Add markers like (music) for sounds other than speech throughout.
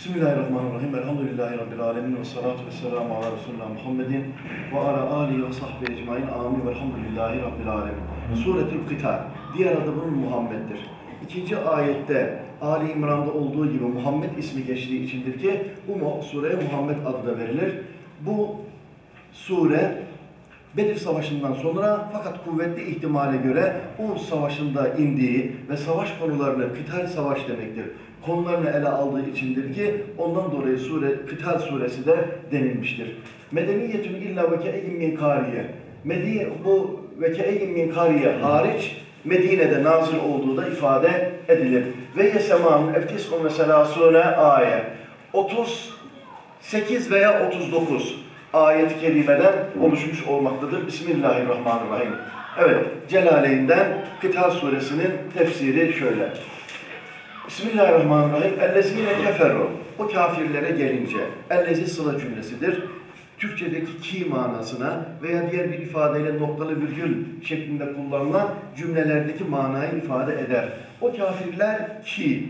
Bismillahirrahmanirrahim. Elhamdülillahi Rabbil alemin. Ve salatu ve selamu ala Resulullah Muhammedin ve ala alihi ve sahbihi ecmain. Amin. Velhamdülillahi Rabbil alemin. Suretül Kıtal. Diğer adı bunun Muhammed'dir. İkinci ayette Ali İmran'da olduğu gibi Muhammed ismi geçtiği içindir ki bu sureye Muhammed adı da verilir. Bu sure Bedir Savaşı'ndan sonra fakat kuvvetli ihtimale göre Uhud Savaşı'nda indiği ve savaş konularını, Kıtal Savaş demektir, konularını ele aldığı içindir ki ondan dolayı sure, Kıtal Suresi de denilmiştir. Medeniyetün illa ve ke'in min kariye. Medine, bu ve ke'in min kariye hariç Medine'de nazil olduğu da ifade edilir. Ve yesemanın eftis'un ve selasune ayet. 38 veya 39 ayet-i kerimeden oluşmuş olmaktadır. Bismillahirrahmanirrahim. Evet, Celaleyn'den Kıtal suresinin tefsiri şöyle. Bismillahirrahmanirrahim. Ellezine keferu. O kafirlere gelince, ellezi sıla cümlesidir. Türkçedeki ki manasına veya diğer bir ifadeyle noktalı virgül şeklinde kullanılan cümlelerdeki manayı ifade eder. O kafirler ki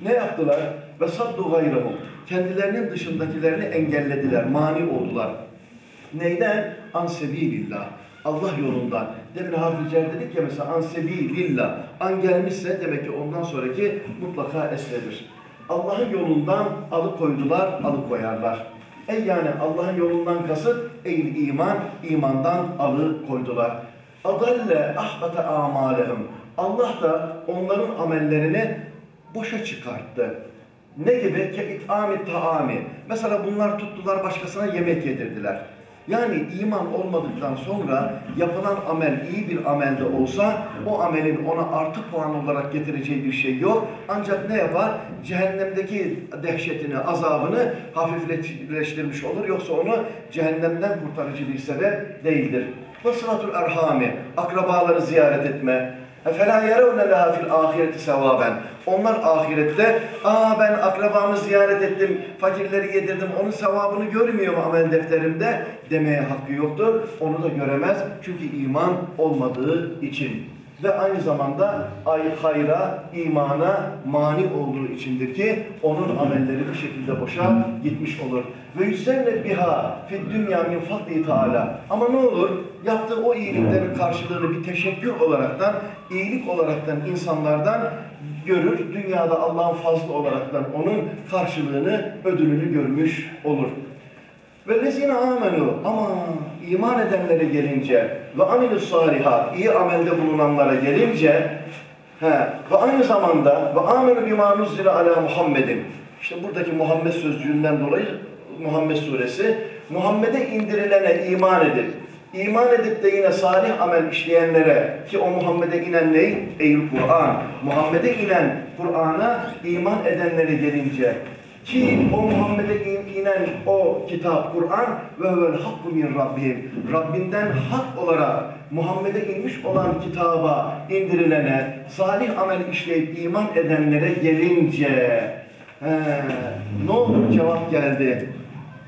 ne yaptılar? Ve saddu gayrahum. Kendilerinin dışındakilerini engellediler, mani oldular. Neyden? Ansebilillah. Allah yolundan. Demin harficer dedik ya mesela ansebilillah. An gelmişse demek ki ondan sonraki mutlaka esnedir. Allah'ın yolundan alıkoydular, alıkoyarlar. Ey yani Allah'ın yolundan kasıt ey iman, imandan alıkoydular. Adalle ahbata amalehum. Allah da onların amellerini boşa çıkarttı. Ne gibi? Ke it'ami taami. Mesela bunlar tuttular başkasına yemek yedirdiler. Yani iman olmadıktan sonra yapılan amel iyi bir amelde olsa o amelin ona artı puan olarak getireceği bir şey yok. Ancak ne yapar? Cehennemdeki dehşetini, azabını hafifleştirmiş olur. Yoksa onu cehennemden kurtarıcı bir sebep değildir. Ve sıratul erhami, akrabaları ziyaret etme, فَلَا يَرَوْنَ لَهَا فِي الْآخِرَةِ سَوَابًا onlar ahirette, aa ben akrabamı ziyaret ettim, fakirleri yedirdim, onun sevabını görmüyor mu amel defterimde demeye hakkı yoktur. Onu da göremez çünkü iman olmadığı için. Ve aynı zamanda ay hayra, imana mani olduğu içindir ki onun amelleri bir şekilde boşa gitmiş olur. Ve yüzlerle biha fid dünya min fadli taala. Ama ne olur? Yaptığı o iyiliklerin karşılığını bir teşekkür olaraktan, iyilik olaraktan insanlardan görür. Dünyada Allah'ın fazlı olaraktan onun karşılığını, ödülünü görmüş olur. Ve lezine amenu ama iman edenlere gelince ve amilus salihat iyi amelde bulunanlara gelince he, ve aynı zamanda ve amenu bima nuzile ala Muhammedin işte buradaki Muhammed sözcüğünden dolayı Muhammed suresi Muhammed'e indirilene iman edip iman edip de yine salih amel işleyenlere ki o Muhammed'e inen ne? Ey Kur'an. Muhammed'e inen Kur'an'a iman edenlere gelince ki o Muhammed'e inen o kitap, Kur'an ve vel hakku min Rabbim. Rabbinden hak olarak Muhammed'e inmiş olan kitaba indirilene, salih amel işleyip iman edenlere gelince he, ne oldu cevap geldi.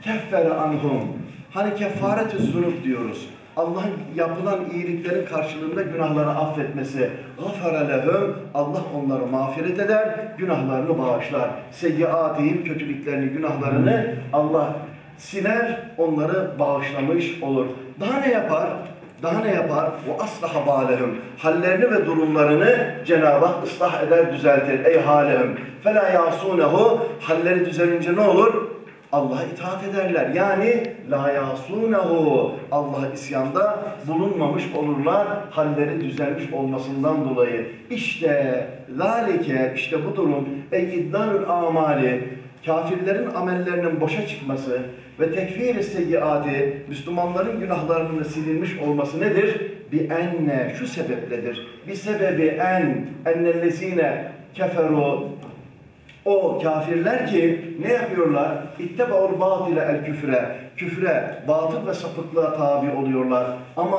Keffere anhum. Hani kefaretü diyoruz. Allah'ın yapılan iyiliklerin karşılığında günahları affetmesi. Gafara lehum. Allah onları mağfiret eder, günahlarını bağışlar. Seyyiatihim kötülüklerini, günahlarını Allah siler, onları bağışlamış olur. Daha ne yapar? Daha ne yapar? O asla balehum. Hallerini ve durumlarını Cenab-ı Hak ıslah eder, düzeltir. Ey halehum. Fela yasunehu. Halleri düzelince ne olur? Allah'a itaat ederler. Yani la yasunehu Allah'a isyanda bulunmamış olurlar halleri düzelmiş olmasından dolayı. İşte zalike işte bu durum ey iddanül amali kafirlerin amellerinin boşa çıkması ve tekfir-i seyyiati Müslümanların günahlarının silinmiş olması nedir? Bi enne şu sebepledir. Bir sebebi en ennellezine keferu o kafirler ki ne yapıyorlar? İttebaul batile el küfre. Küfre, batıl ve sapıklığa tabi oluyorlar. Ama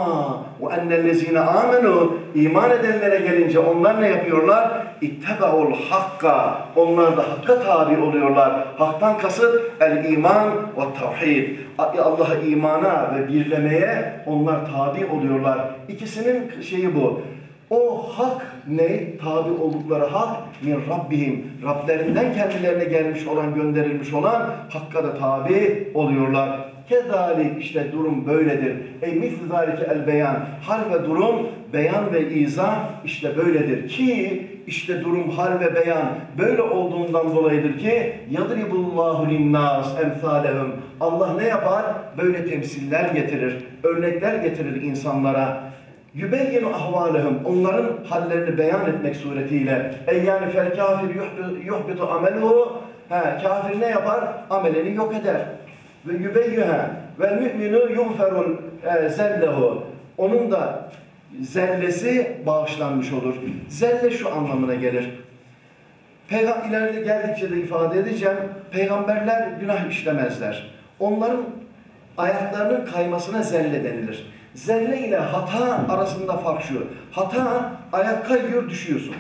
o ennellezine amenu iman edenlere gelince onlar ne yapıyorlar? İttebaul hakka. Onlar da hakka tabi oluyorlar. Haktan kasıt el iman ve tevhid. Allah'a imana ve birlemeye onlar tabi oluyorlar. İkisinin şeyi bu. O hak ne? Tabi oldukları hak min Rabbihim. Rablerinden kendilerine gelmiş olan, gönderilmiş olan hakka da tabi oluyorlar. Kezalik işte durum böyledir. Ey misli el beyan. Hal ve durum, beyan ve izah işte böyledir ki işte durum hal ve beyan böyle olduğundan dolayıdır ki yadribullahu linnas emsalehum. Allah ne yapar? Böyle temsiller getirir, örnekler getirir insanlara. Yübeyyinu ahvalehum. Onların hallerini beyan etmek suretiyle. Ey yani fel kafir yuhbitu ameluhu. Ha, kafir ne yapar? Amelini yok eder ve yübeyyühe ve müminu yunferul e, zellehu. Onun da zellesi bağışlanmış olur. Zelle şu anlamına gelir. Peygamber ileride geldikçe de ifade edeceğim. Peygamberler günah işlemezler. Onların ayaklarının kaymasına zelle denilir. Zelle ile hata arasında fark şu. Hata ayak kayıyor düşüyorsun.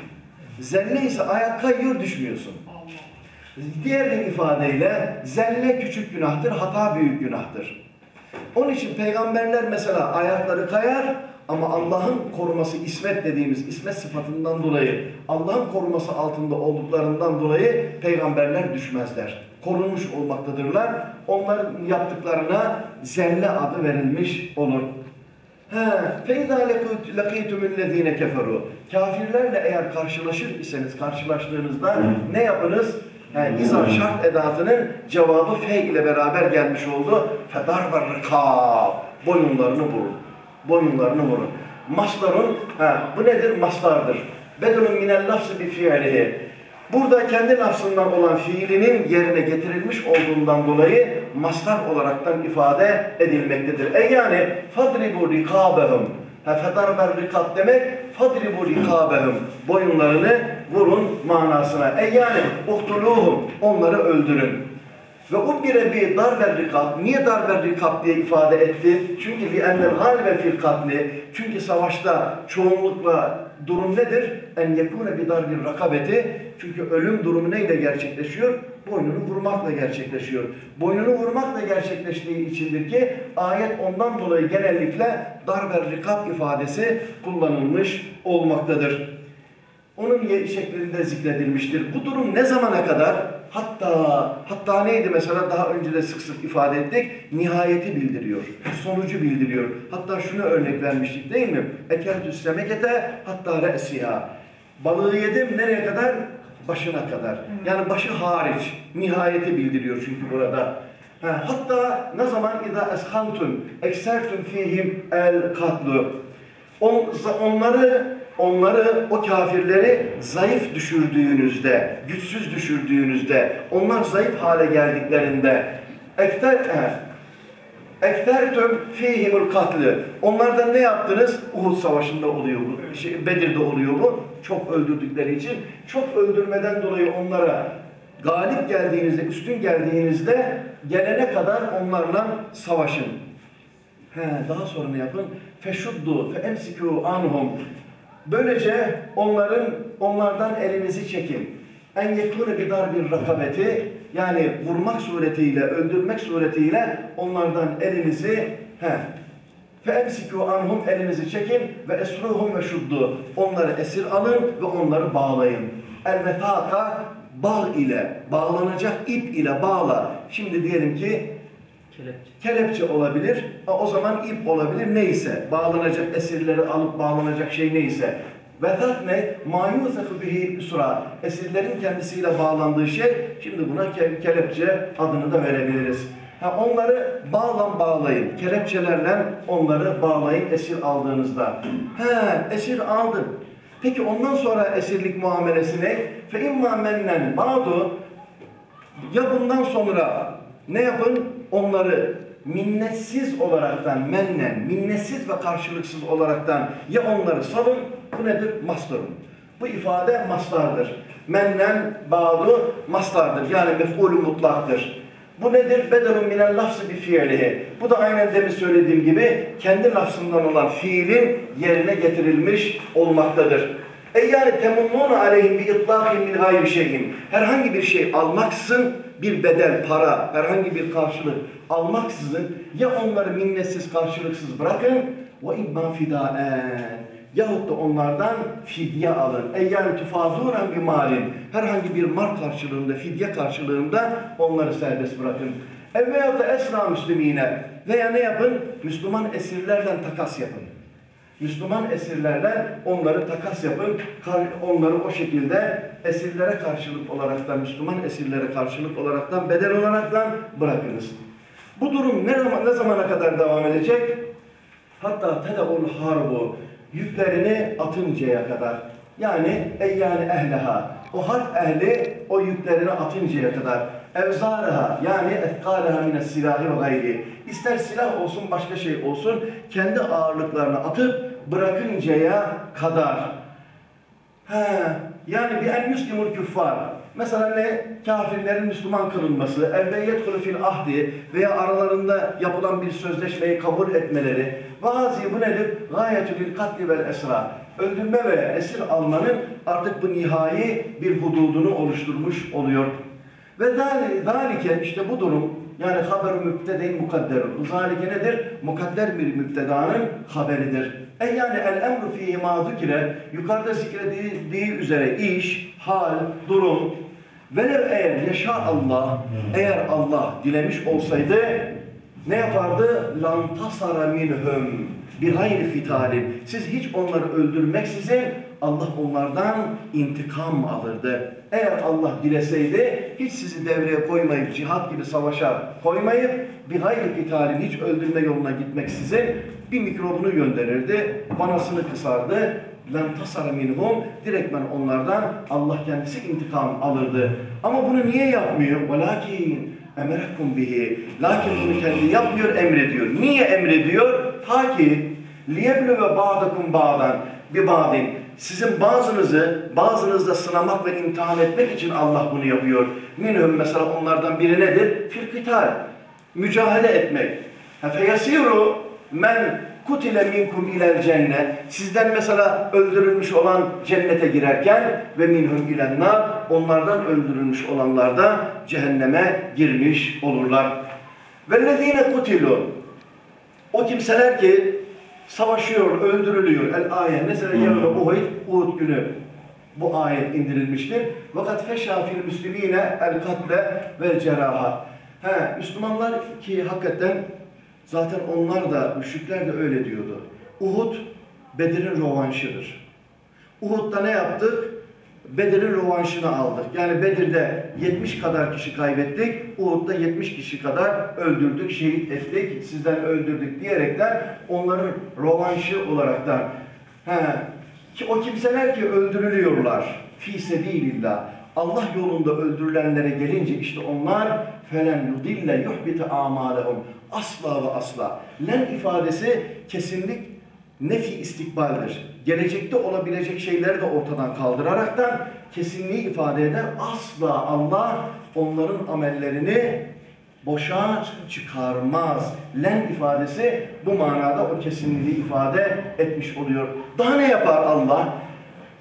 Zelle ise ayak kayıyor düşmüyorsun. Diğer bir ifadeyle zelle küçük günahtır, hata büyük günahtır. Onun için peygamberler mesela ayakları kayar ama Allah'ın koruması ismet dediğimiz ismet sıfatından dolayı Allah'ın koruması altında olduklarından dolayı peygamberler düşmezler. Korunmuş olmaktadırlar. Onların yaptıklarına zelle adı verilmiş olur. فَاِذَا لَقِيتُمُ الَّذ۪ينَ كَفَرُوا Kafirlerle eğer karşılaşır iseniz karşılaştığınızda ne yapınız? Yani izar şart edatının cevabı fe ile beraber gelmiş oldu. Fedar ve rikab. Boyunlarını vurun. Boyunlarını vurun. Masların, ha, bu nedir? Maslardır. Bedelun minel lafzı bir fiilihi. Burada kendi lafzından olan fiilinin yerine getirilmiş olduğundan dolayı mastar olaraktan ifade edilmektedir. E yani fadribu rikabehum. Fedarber rikab demek fadribu rikabehum. Boyunlarını vurun manasına. E yani uhtuluhum. Onları öldürün. Ve ubbire bi darber rikab. Niye darber rikab diye ifade etti? Çünkü li ennel galibe fil katli. Çünkü savaşta çoğunlukla durum nedir? En yekune bi darbil rakabeti. Çünkü ölüm durumu neyle gerçekleşiyor? Boynunu vurmakla gerçekleşiyor. Boynunu vurmakla gerçekleştiği içindir ki ayet ondan dolayı genellikle darber rikab ifadesi kullanılmış olmaktadır. Onun şeklinde zikredilmiştir. Bu durum ne zamana kadar? Hatta, hatta neydi mesela daha önce de sık sık ifade ettik. Nihayeti bildiriyor. Sonucu bildiriyor. Hatta şunu örnek vermiştik değil mi? Ekeltü semekete hatta re'siha. Balığı yedim nereye kadar? Başına kadar. Yani başı hariç. Nihayeti bildiriyor çünkü burada. Ha, hatta ne zaman ida eskantum eksertum fihim el katlu. On, onları onları, o kafirleri zayıf düşürdüğünüzde, güçsüz düşürdüğünüzde, onlar zayıf hale geldiklerinde ekter, ektertüm fihimul katlı. Onlardan ne yaptınız? Uhud Savaşı'nda oluyor bu. Şey, Bedir'de oluyor bu. Çok öldürdükleri için. Çok öldürmeden dolayı onlara galip geldiğinizde, üstün geldiğinizde gelene kadar onlarla savaşın. He, daha sonra ne yapın? Feşuddu fe emsiku anhum Böylece onların onlardan elinizi çekin. En yekûne bidar bir rakabeti yani vurmak suretiyle, öldürmek suretiyle onlardan elinizi he, emsiku anhum elinizi çekin ve esruhum ve şuddu. Onları esir alın ve onları bağlayın. El vetaka bağ ile, bağlanacak ip ile bağla. Şimdi diyelim ki Kelepçe. Kelepçe olabilir. O zaman ip olabilir. Neyse. Bağlanacak esirleri alıp bağlanacak şey neyse. Vezat ne? Mayuzehu bihi üsra. Esirlerin kendisiyle bağlandığı şey. Şimdi buna ke kelepçe adını da verebiliriz. Ha, onları bağlan bağlayın. Kelepçelerle onları bağlayın esir aldığınızda. He, esir aldın. Peki ondan sonra esirlik muamelesi ne? Fe imma mennen ba'du ya bundan sonra ne yapın? Onları minnetsiz olaraktan mennen, minnetsiz ve karşılıksız olaraktan ya onları salın, bu nedir? Mastarın. Bu ifade mastardır. Mennen bağlı mastardır. Yani mef'ulü mutlaktır. Bu nedir? Bedelun minel lafzı bir fiilihi. Bu da aynen demin söylediğim gibi kendi lafzından olan fiilin yerine getirilmiş olmaktadır. E yani temunnûne aleyhim bi itlâhin min gayri şeyin. Herhangi bir şey almaksızın bir bedel, para, herhangi bir karşılık almaksızın ya onları minnetsiz, karşılıksız bırakın ve imma fidaen yahut da onlardan fidye alın. Eyyâni tufâzûnen bir malin. Herhangi bir mal karşılığında, fidye karşılığında onları serbest bırakın. Ev veyahut da esra müslimine veya ne yapın? Müslüman esirlerden takas yapın. Müslüman esirlerle onları takas yapın. kar- Onları o şekilde esirlere karşılık olaraktan, Müslüman esirlere karşılık olaraktan, bedel olaraktan bırakınız. Bu durum ne, zaman, ne zamana kadar devam edecek? Hatta tedavul harbu yüklerini atıncaya kadar. Yani eyyâni ehleha. O harp ehli o yüklerini atıncaya kadar. Evzaraha yani efkâleha mine silahı ve gayri. İster silah olsun başka şey olsun kendi ağırlıklarını atıp bırakıncaya kadar. He, yani bir en müslimul küffar. Mesela ne? Kafirlerin Müslüman kılınması, evveliyet fil ahdi veya aralarında yapılan bir sözleşmeyi kabul etmeleri. Vazi bu nedir? Gayetül katli vel esra. Öldürme ve esir almanın artık bu nihai bir hududunu oluşturmuş oluyor. Ve zali- zalike işte bu durum yani haber mübtedeyn mukadderun. Bu zalike nedir? Mukadder bir mübtedanın haberidir. E yani el emru fihi ma yukarıda zikredildiği üzere iş, hal, durum velev eğer yaşa Allah eğer Allah dilemiş olsaydı ne yapardı? Lan tasara minhum bir gayri fitalin. Siz hiç onları öldürmeksizin Allah onlardan intikam alırdı. Eğer Allah dileseydi hiç sizi devreye koymayıp cihat gibi savaşa koymayıp bir gayri fitalin hiç öldürme yoluna gitmeksizin bir mikrobunu gönderirdi. Vanasını kısardı. Lem tasara minhum direktmen onlardan Allah kendisi intikam alırdı. Ama bunu niye yapmıyor? Velakin emerekum bihi. Lakin bunu kendi yapmıyor, emrediyor. Niye emrediyor? Ta ki bağdakum bağdan bir bağdin. Sizin bazınızı, bazınızda sınamak ve imtihan etmek için Allah bunu yapıyor. Minhum mesela onlardan biri nedir? Firkital. Mücahede etmek. Feyasiru men kutile minkum ilel cennet. Sizden mesela öldürülmüş olan cennete girerken ve minhum ilennar onlardan öldürülmüş olanlar da cehenneme girmiş olurlar. Vellezine kutilu o kimseler ki savaşıyor, öldürülüyor. El ayet mesela yarın Uhud, Uhud günü bu ayet indirilmiştir. Fakat feşâ fil müslimine el katle vel ceraha. He, Müslümanlar ki hakikaten zaten onlar da, müşrikler de öyle diyordu. Uhud Bedir'in rovanşıdır. Uhud'da ne yaptık? Bedir'in rovanşını aldık. Yani Bedir'de 70 kadar kişi kaybettik, Uhud'da 70 kişi kadar öldürdük, şehit ettik, sizden öldürdük diyerekten onların rovanşı olaraktan. He, ki o kimseler ki öldürülüyorlar. Fi sebilillah. Allah yolunda öldürülenlere gelince işte onlar felen yudille yuhbite amalehum. Asla ve asla. Len ifadesi kesinlik nefi istikbaldir. Gelecekte olabilecek şeyleri de ortadan kaldıraraktan kesinliği ifade eder. Asla Allah onların amellerini boşa çıkarmaz. Len ifadesi bu manada o kesinliği ifade etmiş oluyor. Daha ne yapar Allah?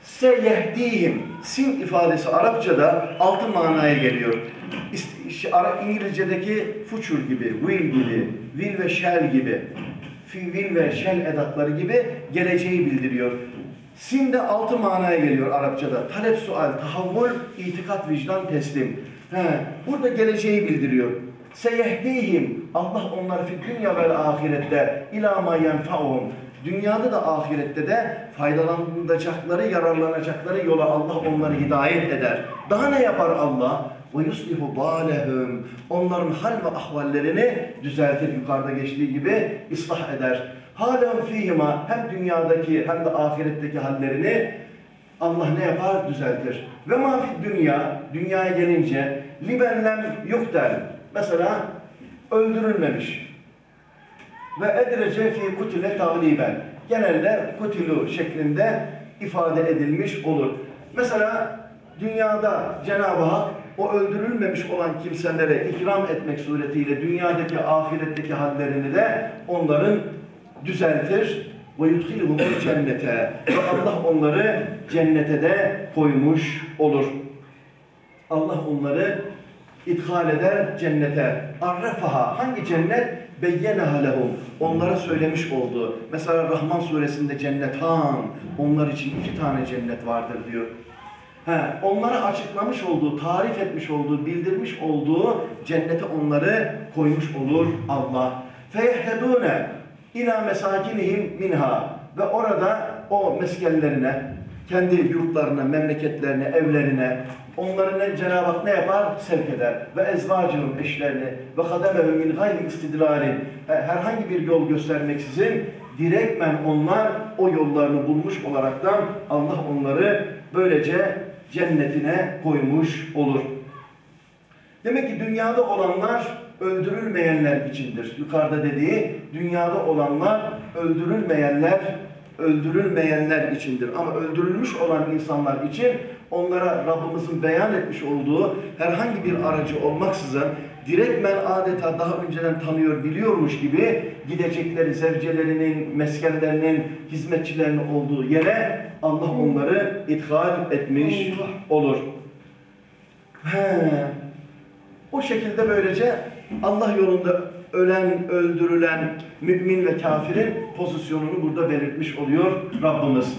Seyehdihim. Sin ifadesi Arapçada altı manaya geliyor. İngilizce'deki future gibi, will gibi, will ve shall gibi, fi will ve shall edatları gibi geleceği bildiriyor. Sin de altı manaya geliyor Arapçada. Talep, sual, tahavvul, itikat, vicdan, teslim. He, burada geleceği bildiriyor. Seyehdihim. Allah onları fi dünya vel ahirette ila ma. Dünyada da ahirette de faydalanacakları, yararlanacakları yola Allah onları hidayet eder. Daha ne yapar Allah? Yuslihu balehum. Onların hal ve ahvallerini düzeltir yukarıda geçtiği gibi ıslah eder. Halen fihima hem dünyadaki hem de ahiretteki hallerini Allah ne yapar? Düzeltir. Ve mafid dünya, dünyaya gelince libenlem yuktel. Mesela öldürülmemiş. Ve edrece fi kutile tağliben. Genelde kutilu şeklinde ifade edilmiş olur. Mesela dünyada Cenab-ı Hak o öldürülmemiş olan kimselere ikram etmek suretiyle dünyadaki ahiretteki hallerini de onların düzeltir ve yudhilhumul cennete ve Allah onları cennete de koymuş olur. Allah onları İdhal eder cennete. Arrafaha. Hangi cennet? Beyyeneha lehum. Onlara söylemiş oldu. Mesela Rahman suresinde cennetan. Onlar için iki tane cennet vardır diyor. He, onlara açıklamış olduğu, tarif etmiş olduğu, bildirmiş olduğu cennete onları koymuş olur Allah. Feyehdedûne ila mesakinihim minha ve orada o meskenlerine kendi yurtlarına, memleketlerine, evlerine onları Cenab-ı Hak ne yapar? Sevk eder. Ve ezvacihum eşlerini ve kademehum min gayri istidlalin herhangi bir yol göstermeksizin direktmen onlar o yollarını bulmuş olaraktan Allah onları böylece cennetine koymuş olur. Demek ki dünyada olanlar öldürülmeyenler içindir. Yukarıda dediği dünyada olanlar öldürülmeyenler öldürülmeyenler içindir. Ama öldürülmüş olan insanlar için onlara Rabbimizin beyan etmiş olduğu herhangi bir aracı olmaksızın direktmen adeta daha önceden tanıyor, biliyormuş gibi gidecekleri zevcelerinin, meskenlerinin, hizmetçilerinin olduğu yere Allah onları ithal etmiş olur. He. O şekilde böylece Allah yolunda ölen, öldürülen mümin ve kafirin pozisyonunu burada belirtmiş oluyor Rabbimiz.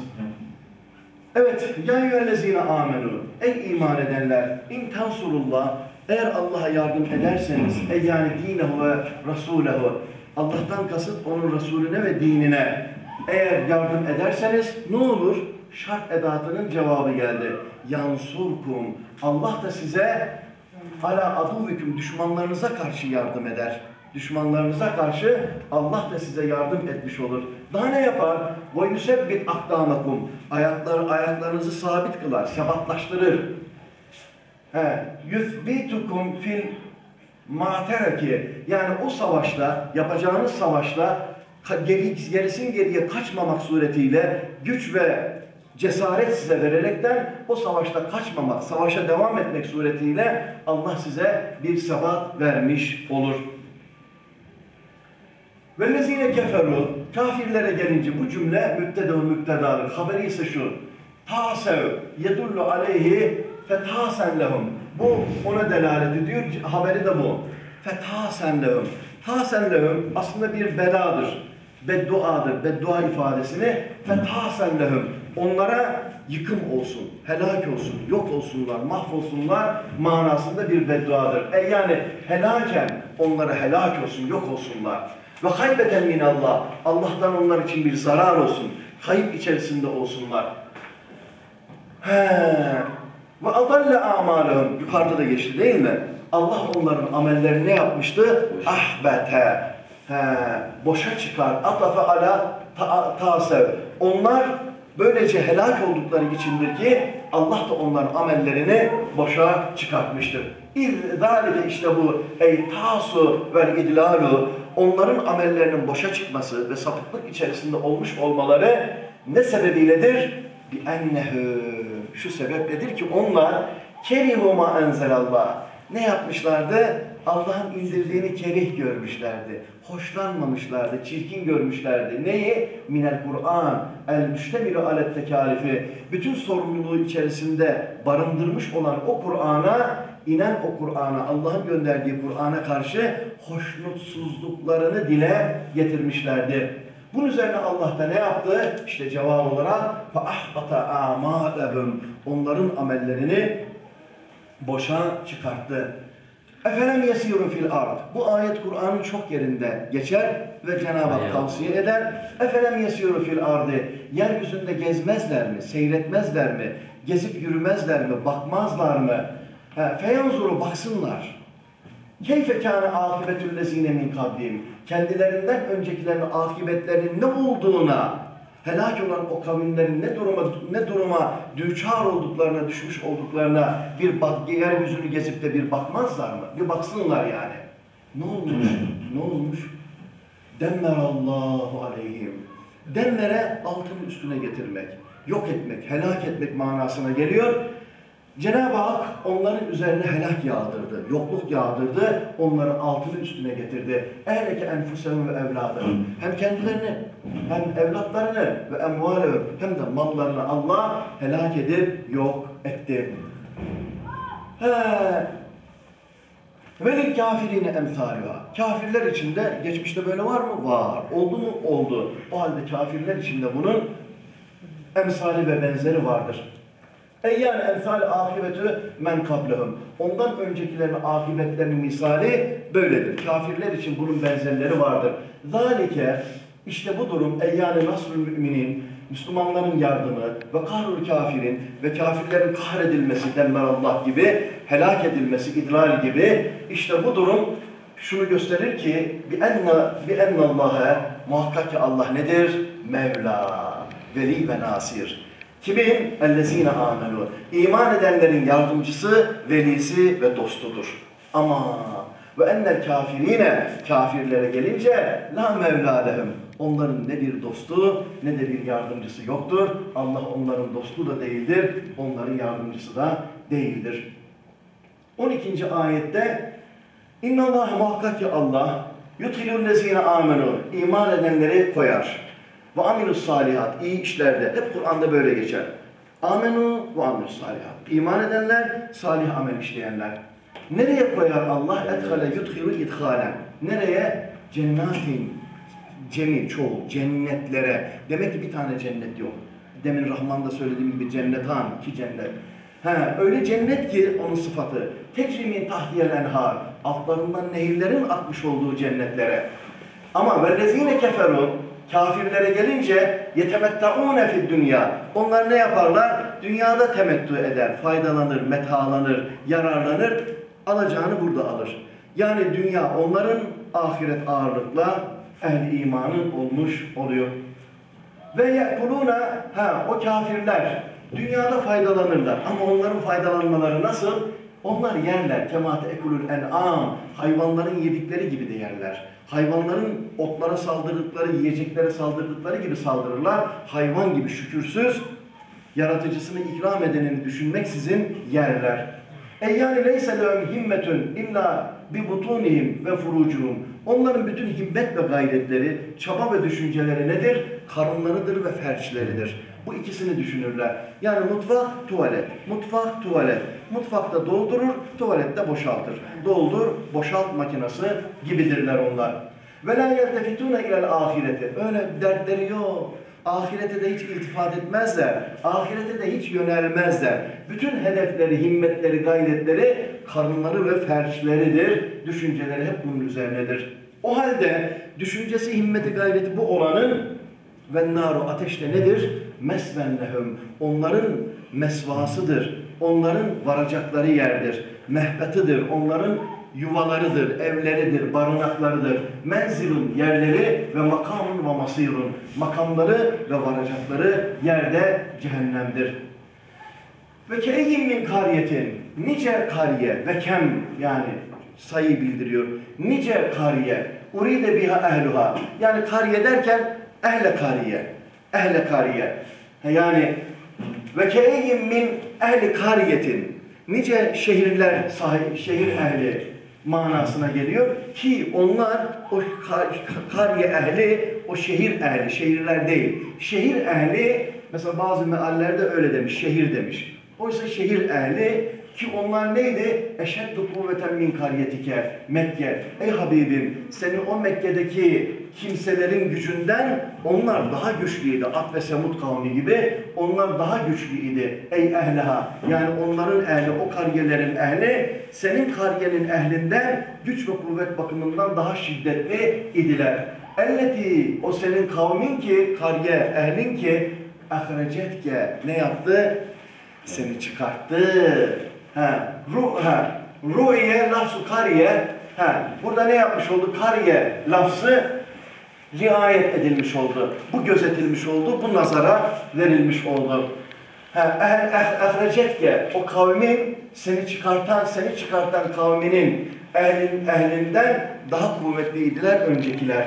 Evet, ya eyyühellezine amenu, ey iman edenler, in tansurullah, eğer Allah'a yardım ederseniz, ey yani dinehu ve rasulehu, Allah'tan kasıt onun Resulüne ve dinine, eğer yardım ederseniz ne olur? Şart edatının cevabı geldi. Yansurkum, Allah da size ala aduvüküm düşmanlarınıza karşı yardım eder. Düşmanlarınıza karşı Allah da size yardım etmiş olur. Daha ne yapar? Yusebbit akdamakum. Ayaklar, ayaklarınızı sabit kılar, sebatlaştırır. He, yuthbitukum fil matereki. Yani o savaşta, yapacağınız savaşta geri, gerisin geriye kaçmamak suretiyle güç ve cesaret size vererekten o savaşta kaçmamak, savaşa devam etmek suretiyle Allah size bir sebat vermiş olur. Ve Vellezine keferu kafirlere gelince bu cümle mübdedeun mübdedadır. Haberi ise şu. Tasev yedullu aleyhi fetasen lehum. Bu ona delalet ediyor. Haberi de bu. Fetasen lehum. Tasen lehum aslında bir bedadır. Bedduadır. Beddua ifadesini fetasen lehum. Onlara yıkım olsun, helak olsun, yok olsunlar, mahvolsunlar manasında bir bedduadır. E yani helaken onlara helak olsun, yok olsunlar. Ve haybeten minallah. Allah'tan onlar için bir zarar olsun. Kayıp içerisinde olsunlar. He. Ve adalle amalehum. Yukarıda da geçti değil mi? Allah onların amellerini ne yapmıştı? Ahbete. He. Boşa çıkar. Atafe ala ta tasev. Onlar böylece helak oldukları içindir ki Allah da onların amellerini boşa çıkartmıştır. İzzalike işte bu ey tasu vel idlalu onların amellerinin boşa çıkması ve sapıklık içerisinde olmuş olmaları ne sebebiyledir? Bi ennehu şu sebepledir ki onlar kerihu ma enzelallah ne yapmışlardı? Allah'ın indirdiğini kerih görmüşlerdi. Hoşlanmamışlardı, çirkin görmüşlerdi. Neyi? Minel Kur'an, el müştemilu alet tekalifi. Bütün sorumluluğu içerisinde barındırmış olan o Kur'an'a, inen o Kur'an'a, Allah'ın gönderdiği Kur'an'a karşı hoşnutsuzluklarını dile getirmişlerdi. Bunun üzerine Allah da ne yaptı? İşte cevap olarak فَاَحْبَطَ اَعْمَالَهُمْ Onların amellerini boşa çıkarttı. Efendim yesiru fil ard. Bu ayet Kur'an'ın çok yerinde geçer ve Cenab-ı Hak tavsiye eder. Efendim yesiru fil ardı. Yeryüzünde gezmezler mi? Seyretmezler mi? Gezip yürümezler mi? Bakmazlar mı? Feyanzuru baksınlar. Keyfe kâne âkibetüllezîne min kablim. Kendilerinden öncekilerin akıbetlerinin ne olduğuna, helak olan o kavimlerin ne duruma ne duruma düçar olduklarına, düşmüş olduklarına bir bak yeryüzünü gezip de bir bakmazlar mı? Bir baksınlar yani. Ne olmuş? (laughs) ne olmuş? Demmerallahu aleyhim. Demmere altını üstüne getirmek, yok etmek, helak etmek manasına geliyor. Cenab-ı Hak onların üzerine helak yağdırdı, yokluk yağdırdı, onların altını üstüne getirdi. Ehleke enfusehum ve evladahum. Hem kendilerini, hem evlatlarını ve emvalehum hem de mallarını Allah helak edip yok etti. He. Velil kafirine emsaluha. Kafirler içinde geçmişte böyle var mı? Var. Oldu mu? Oldu. O halde kafirler içinde bunun emsali ve benzeri vardır. Ey yani emsal akıbetü men kablehum. Ondan öncekilerin akıbetlerinin misali böyledir. Kafirler için bunun benzerleri vardır. Zalike işte bu durum ey yani nasrul müminin Müslümanların yardımı ve kahrul kafirin ve kafirlerin kahredilmesi Allah gibi helak edilmesi idlal gibi işte bu durum şunu gösterir ki bi enna bi enna Allah'a muhakkak ki Allah nedir? Mevla, veli ve nasir. Kimin? Ellezine amelu. İman edenlerin yardımcısı, velisi ve dostudur. Ama ve ennel kafirine kafirlere gelince la mevla. Onların ne bir dostu ne de bir yardımcısı yoktur. Allah onların dostu da değildir. Onların yardımcısı da değildir. 12. ayette İnna Allah muhakkak ki Allah yuthilul lezine amenu iman edenleri koyar. Ve amilus salihat iyi işlerde hep Kur'an'da böyle geçer. Amenu ve amilus salihat. İman edenler, salih amel işleyenler. Nereye koyar Allah? Edhale yudhilu idhalen. Nereye? Cennetin. Cemi, çoğu, cennetlere. Demek ki bir tane cennet yok. Demin Rahman'da söylediğim gibi cennetan, iki cennet. He, öyle cennet ki onun sıfatı. Tecrimin tahtiyel enhar. Altlarından nehirlerin akmış olduğu cennetlere. Ama vellezine keferun kafirlere gelince yetemettaune fid dünya. Onlar ne yaparlar? Dünyada temettü eder, faydalanır, metalanır, yararlanır. Alacağını burada alır. Yani dünya onların ahiret ağırlıkla ehli imanın olmuş oluyor. Ve yekuluna ha o kafirler dünyada faydalanırlar ama onların faydalanmaları nasıl? Onlar yerler. Kemate ekulül en'am. Hayvanların yedikleri gibi de yerler. Hayvanların otlara saldırdıkları, yiyeceklere saldırdıkları gibi saldırırlar. Hayvan gibi şükürsüz, yaratıcısını ikram edenini düşünmeksizin yerler. E yani leyse lehum himmetun illa bi butunihim ve furucuhum. Onların bütün himmet ve gayretleri, çaba ve düşünceleri nedir? Karınlarıdır ve ferçleridir. Bu ikisini düşünürler. Yani mutfak, tuvalet. Mutfak, tuvalet. Mutfakta doldurur, tuvalette boşaltır. Doldur, boşalt makinesi gibidirler onlar. Ve la yeltefitune ilel ahireti. Öyle dertleri yok. Ahirete de hiç iltifat etmezler. Ahirete de hiç yönelmezler. Bütün hedefleri, himmetleri, gayretleri karınları ve ferçleridir. Düşünceleri hep bunun üzerinedir. O halde düşüncesi, himmeti, gayreti bu olanın ve naru ateşte nedir? Mesven lehum. Onların mesvasıdır. Onların varacakları yerdir. Mehbetidir. Onların yuvalarıdır, evleridir, barınaklarıdır. Menzilun yerleri ve makamın ve masirun. Makamları ve varacakları yerde cehennemdir. Ve keyyin min kariyetin. Nice kariye ve kem yani sayı bildiriyor. Nice kariye. Uride biha ehluha. Yani kariye derken ehle kariye. Ehle kariye. Yani ve keyyin min ehli kariyetin. Nice şehirler sahibi, şehir ehli manasına geliyor ki onlar o kariye ehli, o şehir ehli, şehirler değil. Şehir ehli mesela bazı meallerde öyle demiş, şehir demiş. Oysa şehir ehli ki onlar neydi? Eşeddu kuvveten min kariyetike Mekke. Ey Habibim senin o Mekke'deki kimselerin gücünden onlar daha güçlüydü. Ad ve Semud kavmi gibi onlar daha güçlüydü. Ey ehliha yani onların ehli o kariyelerin ehli senin kariyenin ehlinden güç ve kuvvet bakımından daha şiddetli idiler. Elleti o senin kavmin ki kariye ehlin ki ahrecetke ne yaptı? Seni çıkarttı. Ha, ruh ha, ruhiye lafzu kariye. Ha, burada ne yapmış oldu? Kariye lafzı riayet edilmiş oldu. Bu gözetilmiş oldu. Bu nazara verilmiş oldu. Ha, ehrecetke o kavmin seni çıkartan, seni çıkartan kavminin ehlin, ehlinden daha kuvvetliydiler öncekiler.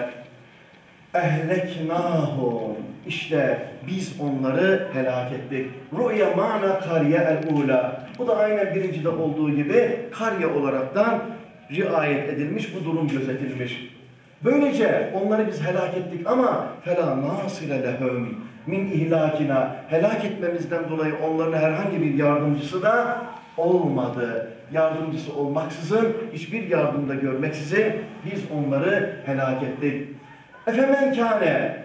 Ehleknahum. İşte biz onları helak ettik. Ru'ya mana kariye el-ula. Bu da aynen birincide olduğu gibi kariye olaraktan riayet edilmiş, bu durum gözetilmiş. Böylece onları biz helak ettik ama fela nasile lehum min ihlakina helak etmemizden dolayı onların herhangi bir yardımcısı da olmadı. yardımcısı olmaksızın, hiçbir yardımda görmeksizin biz onları helak ettik. Efemen kâne,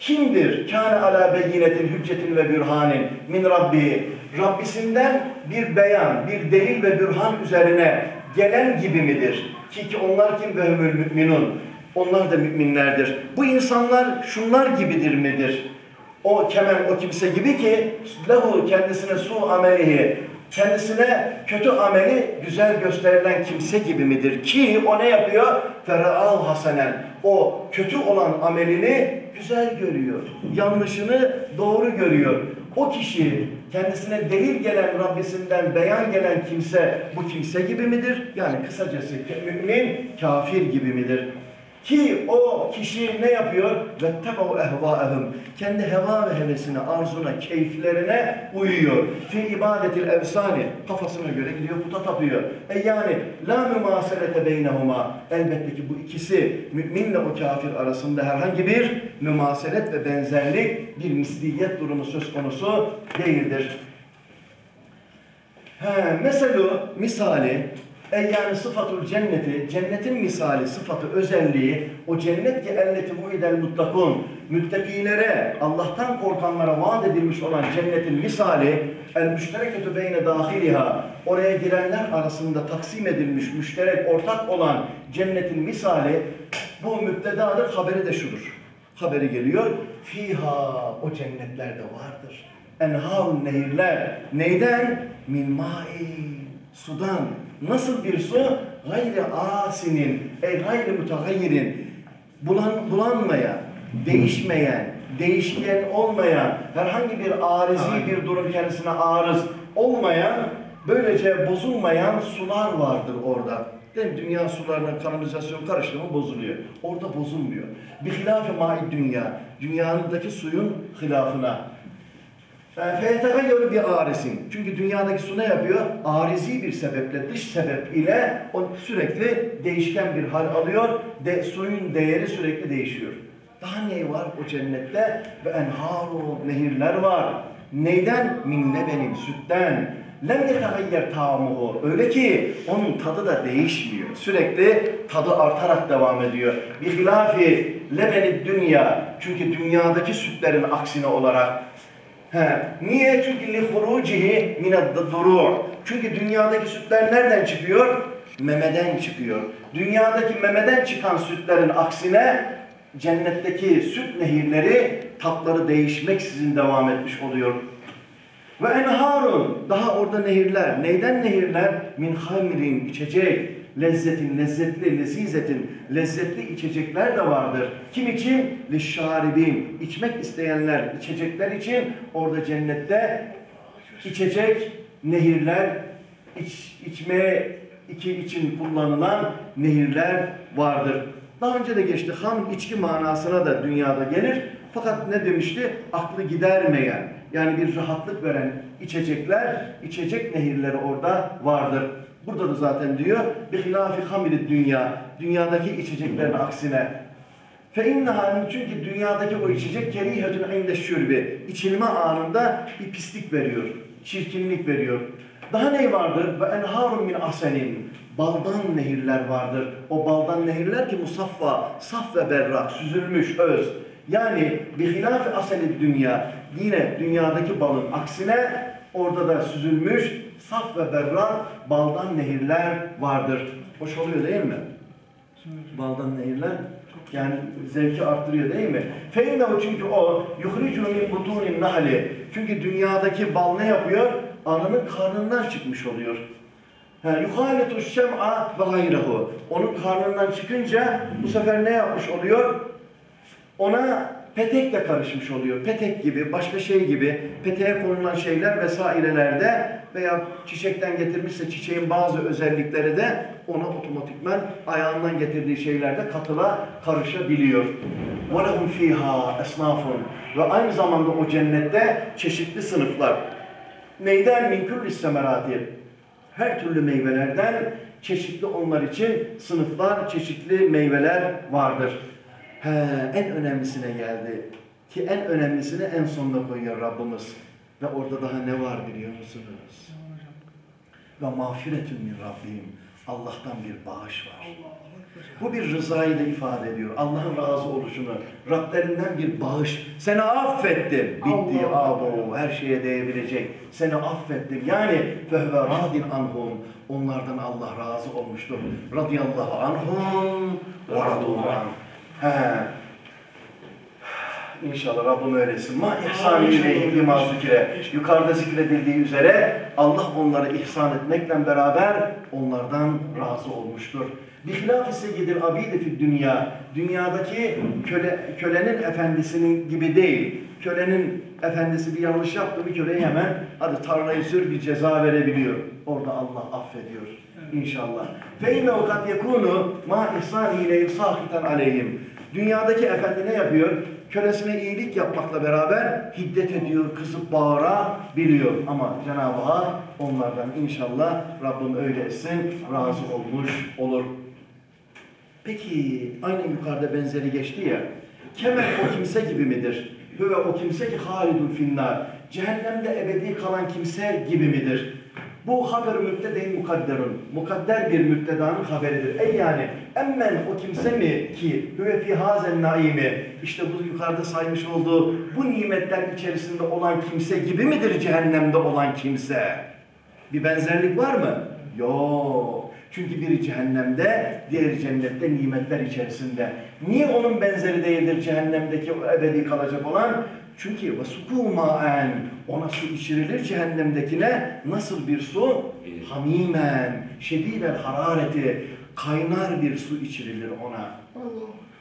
kimdir? Kâne ala beyinetin, hüccetin ve bürhanin min Rabbi. Rabbisinden bir beyan, bir delil ve bürhan üzerine gelen gibi midir? Ki, ki onlar kim ve hümül müminun. Onlar da müminlerdir. Bu insanlar şunlar gibidir midir? O kemen o kimse gibi ki lehu kendisine su amelihi kendisine kötü ameli güzel gösterilen kimse gibi midir? Ki o ne yapıyor? Fera'al hasenen. O kötü olan amelini güzel görüyor. Yanlışını doğru görüyor. O kişi kendisine delil gelen Rabbisinden beyan gelen kimse bu kimse gibi midir? Yani kısacası mümin kafir gibi midir? Ki o kişi ne yapıyor? Tebav ehvaehum. Kendi heva ve hevesine, arzuna, keyiflerine uyuyor. Fi ibadetil efsani. Kafasına göre gidiyor puta tapıyor. E yani la mümaselete beynehuma. Elbette ki bu ikisi müminle o kafir arasında herhangi bir mümaselet ve benzerlik, bir misliyet durumu söz konusu değildir. He, meselu, misali, e yani sıfatul cenneti, cennetin misali, sıfatı, özelliği, o cennet ki elleti muidel mutlakun, müttakilere, Allah'tan korkanlara vaat edilmiş olan cennetin misali, el müştereketü beyne dahiliha, oraya girenler arasında taksim edilmiş, müşterek, ortak olan cennetin misali, bu müptedadır, haberi de şudur. Haberi geliyor, fiha, o cennetlerde vardır. Enharun nehirler, neyden? Min ma'in, sudan, Nasıl bir su? Gayri asinin, ey gayri mutagayyirin, bulan, bulanmayan, değişmeyen, değişken olmayan, herhangi bir arizi bir durum kendisine arız olmayan, böylece bozulmayan sular vardır orada. Değil mi? Dünya sularına kanalizasyon karıştı mı bozuluyor. Orada bozulmuyor. Bir hilaf-ı dünya. Dünyanındaki suyun hilafına. فَيَتَغَيَّرُ bir arisin. Çünkü dünyadaki su ne yapıyor? Arizi bir sebeple, dış sebep ile o sürekli değişken bir hal alıyor. De, suyun değeri sürekli değişiyor. Daha ne var o cennette? Ve enharu nehirler var. Neyden? Min lebenin, sütten. Lem yetegayyer tamuhu. Öyle ki onun tadı da değişmiyor. Sürekli tadı artarak devam ediyor. Bir hilafi lebeni dünya. Çünkü dünyadaki sütlerin aksine olarak He. Niye? Çünkü li hurucihi mined-duru. Çünkü dünyadaki sütler nereden çıkıyor? Memeden çıkıyor. Dünyadaki memeden çıkan sütlerin aksine cennetteki süt nehirleri tatları değişmeksizin devam etmiş oluyor. Ve enharun daha orada nehirler. Neyden nehirler? Min hamrin içecek lezzetin, lezzetli, lezizetin, lezzetli içecekler de vardır. Kim için? Lişşaribin, içmek isteyenler, içecekler için orada cennette içecek nehirler, iç, içmeye iki için kullanılan nehirler vardır. Daha önce de geçti. Ham içki manasına da dünyada gelir. Fakat ne demişti? Aklı gidermeyen, yani bir rahatlık veren içecekler, içecek nehirleri orada vardır. Burada da zaten diyor bir hilafi hamili dünya. Dünyadaki içeceklerin aksine. Fe inneha çünkü dünyadaki o içecek kerihetun inde şürbi. İçilme anında bir pislik veriyor. Çirkinlik veriyor. Daha ne vardır? Ve enharun min asenin. Baldan nehirler vardır. O baldan nehirler ki musaffa, saf ve berrak, süzülmüş, öz. Yani bir hilaf aseli dünya. Yine dünyadaki balın aksine orada da süzülmüş, saf ve berrak baldan nehirler vardır. Hoş oluyor değil mi? Baldan nehirler yani zevki arttırıyor değil mi? Feinnehu çünkü o yuhricu min butunin nahli. Çünkü dünyadaki bal ne yapıyor? Ananın karnından çıkmış oluyor. Yuhaletu şem'a ve gayrehu. Onun karnından çıkınca bu sefer ne yapmış oluyor? Ona petek de karışmış oluyor. Petek gibi, başka şey gibi, peteğe konulan şeyler vesairelerde veya çiçekten getirmişse çiçeğin bazı özellikleri de ona otomatikmen ayağından getirdiği şeylerde katıla karışabiliyor. وَلَهُمْ ف۪يهَا اَسْنَافٌ Ve aynı zamanda o cennette çeşitli sınıflar. Neyden? مِنْ كُلِّ السَّمَرَاتِ Her türlü meyvelerden çeşitli onlar için sınıflar, çeşitli meyveler vardır. He, en önemlisine geldi. Ki en önemlisini en sonuna koyuyor Rabbimiz. Ve orada daha ne var biliyor musunuz? ve mağfiretün min Rabbim. Allah'tan bir bağış var. Bu bir rızayı da ifade ediyor. Allah'ın razı oluşunu, Rablerinden bir bağış. Seni affettim. Bitti. Abo, her şeye değebilecek. Seni affettim. Yani fehve radin anhum. Onlardan Allah razı olmuştur. Radiyallahu anhum ve radû anh. He. İnşallah Rabbim öylesin. Ma ihsan ileyhim bima zikre. Yukarıda zikredildiği üzere Allah onları ihsan etmekle beraber onlardan razı olmuştur. Bihlâf-ı seyyidil abidi fid dünya. Dünyadaki köle, kölenin efendisinin gibi değil. Kölenin efendisi bir yanlış yaptı bir köleye hemen hadi tarlayı sür bir ceza verebiliyor. Orada Allah affediyor. İnşallah. Fe innehu kad yekunu ma ihsan ileyhim sahitan aleyhim. Dünyadaki efendi ne yapıyor? Kölesine iyilik yapmakla beraber hiddet ediyor, kızıp bağırabiliyor. Ama Cenab-ı Hak onlardan inşallah Rabbim öyle etsin, razı olmuş olur. Peki aynen yukarıda benzeri geçti ya. Kemal o kimse gibi midir? Hüve o kimse ki halidun finnar. Cehennemde ebedi kalan kimse gibi midir? Bu haber mübtede mukadderun. Mukadder bir mübtedanın haberidir. Ey yani emmen o kimse mi ki hüve fi hazen naimi işte bu yukarıda saymış olduğu bu nimetler içerisinde olan kimse gibi midir cehennemde olan kimse? Bir benzerlik var mı? Yok. Çünkü biri cehennemde, diğeri cennette nimetler içerisinde. Niye onun benzeri değildir cehennemdeki ebedi kalacak olan? Çünkü vasuku maen ona su içirilir cehennemdekine nasıl bir su? Hamimen, şedidel harareti kaynar bir su içirilir ona.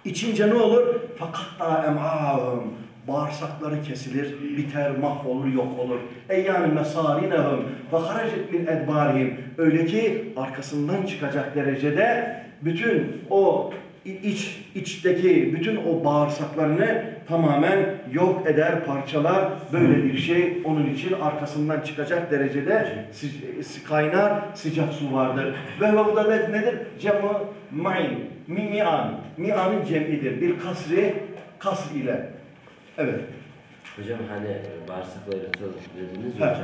İçince ne olur? Fakat da em'ahum bağırsakları kesilir, biter, mahvolur, yok olur. Ey yani mesarinehum ve haracet min edbarihim. Öyle ki arkasından çıkacak derecede bütün o iç içteki bütün o bağırsaklarını tamamen yok eder, parçalar. Böyle bir şey onun için arkasından çıkacak derecede kaynar sıcak su vardır. Ve bu da ne- nedir? Cemu ma'in, mi mi'an. Mi'anın cem'idir. Bir kasri, kasr ile. Evet. Hocam hani bağırsakları yırtılır dediniz hocam.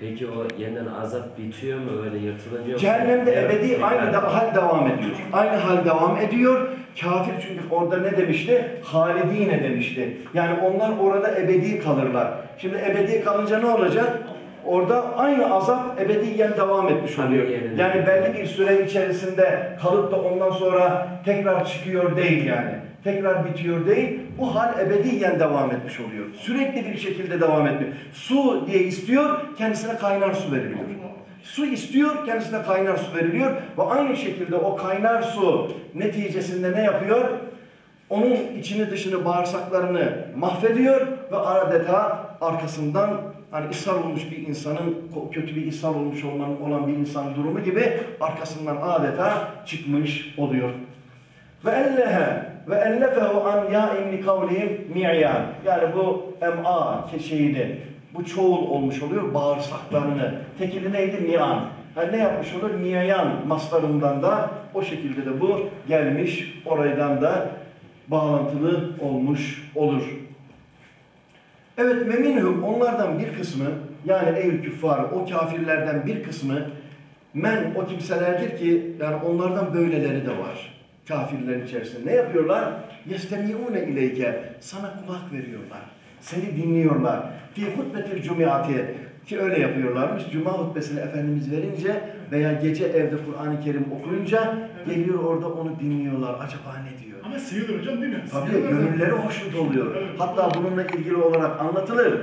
Peki o yeniden azap bitiyor mu öyle yırtılınca? Cehennemde ebedi aynı da, hal devam ediyor. Aynı hal devam ediyor. Kafir çünkü orada ne demişti? Halidine demişti. Yani onlar orada ebedi kalırlar. Şimdi ebedi kalınca ne olacak? Orada aynı azap ebediyen devam etmiş oluyor. Yani belli bir süre içerisinde kalıp da ondan sonra tekrar çıkıyor değil yani. Tekrar bitiyor değil. Bu hal ebediyen devam etmiş oluyor. Sürekli bir şekilde devam etmiyor. Su diye istiyor, kendisine kaynar su veriliyor. Su istiyor, kendisine kaynar su veriliyor ve aynı şekilde o kaynar su neticesinde ne yapıyor? Onun içini dışını bağırsaklarını mahvediyor ve adeta arkasından hani ishal olmuş bir insanın kötü bir ishal olmuş olan, olan bir insan durumu gibi arkasından adeta çıkmış oluyor. Ve ellehe ve ellefehu an ya'in li kavlihim mi'yan. Yani bu em'a şeyini bu çoğul olmuş oluyor bağırsaklarını. Tekili neydi? Mi'an. Yani ne yapmış olur? Mi'yan maslarından da o şekilde de bu gelmiş oraydan da bağlantılı olmuş olur. Evet meminhum onlardan bir kısmı yani ey küffar o kafirlerden bir kısmı men o kimselerdir ki yani onlardan böyleleri de var. Kafirlerin içerisinde ne yapıyorlar? Yestemiune ileyke sana kulak veriyorlar. Seni dinliyorlar. Fi hutbetil cumiati ki öyle yapıyorlarmış. Cuma hutbesini Efendimiz verince veya gece evde Kur'an-ı Kerim okuyunca geliyor orada onu dinliyorlar. Acaba ne diyor? Ama seviyorlar hocam değil mi? Tabii Seviyorlar gönülleri hoşnut oluyor. Hatta bununla ilgili olarak anlatılır.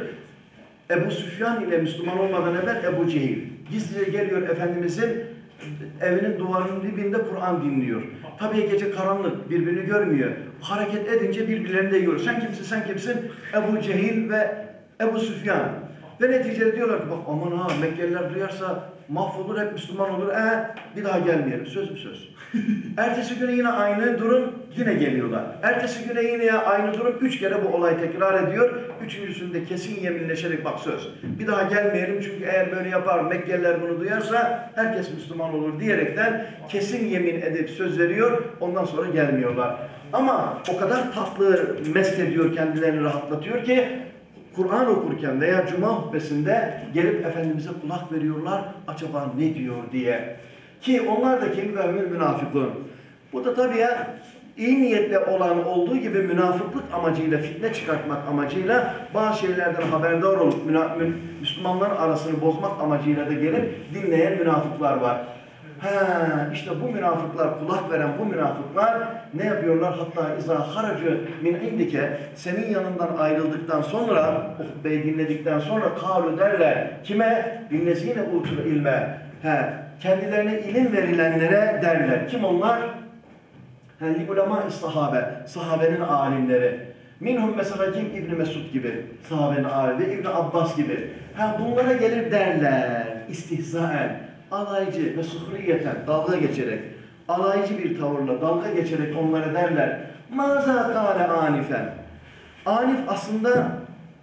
Ebu Süfyan ile Müslüman olmadan evvel Ebu Cehil. Gizlice geliyor Efendimizin evinin duvarının dibinde Kur'an dinliyor. Tabii gece karanlık birbirini görmüyor. Hareket edince birbirlerini de yiyor. Sen kimsin sen kimsin? Ebu Cehil ve Ebu Süfyan. Ve neticede diyorlar ki bak aman ha Mekkeliler duyarsa mahvolur hep Müslüman olur. E bir daha gelmeyelim. Söz mü söz? (laughs) Ertesi güne yine aynı durum yine geliyorlar. Ertesi güne yine aynı durum üç kere bu olay tekrar ediyor. Üçüncüsünde kesin yeminleşerek bak söz. Bir daha gelmeyelim çünkü eğer böyle yapar Mekkeliler bunu duyarsa herkes Müslüman olur diyerekten kesin yemin edip söz veriyor. Ondan sonra gelmiyorlar. Ama o kadar tatlı mest ediyor kendilerini rahatlatıyor ki Kur'an okurken veya cuma hutbesinde gelip Efendimiz'e kulak veriyorlar acaba ne diyor diye. Ki onlar da kim ve münafıkun. Bu da tabii ya iyi niyetle olan olduğu gibi münafıklık amacıyla, fitne çıkartmak amacıyla bazı şeylerden haberdar olup müna- mü- Müslümanların arasını bozmak amacıyla da gelip dinleyen münafıklar var. He, işte bu münafıklar, kulak veren bu münafıklar ne yapıyorlar? Hatta izâ haracı min indike, senin yanından ayrıldıktan sonra, o hutbeyi dinledikten sonra kâlu derler. Kime? Dinlezine utul ilme. He, kendilerine ilim verilenlere derler. Kim onlar? Yani ulema sahabe, sahabenin alimleri. Minhum mesela kim? İbn Mesud gibi, sahabenin alimi, İbn Abbas gibi. Ha bunlara gelir derler, istihzaen, alaycı ve suhriyeten, dalga geçerek, alaycı bir tavırla, dalga geçerek onlara derler. Maza kâle anifen. Anif aslında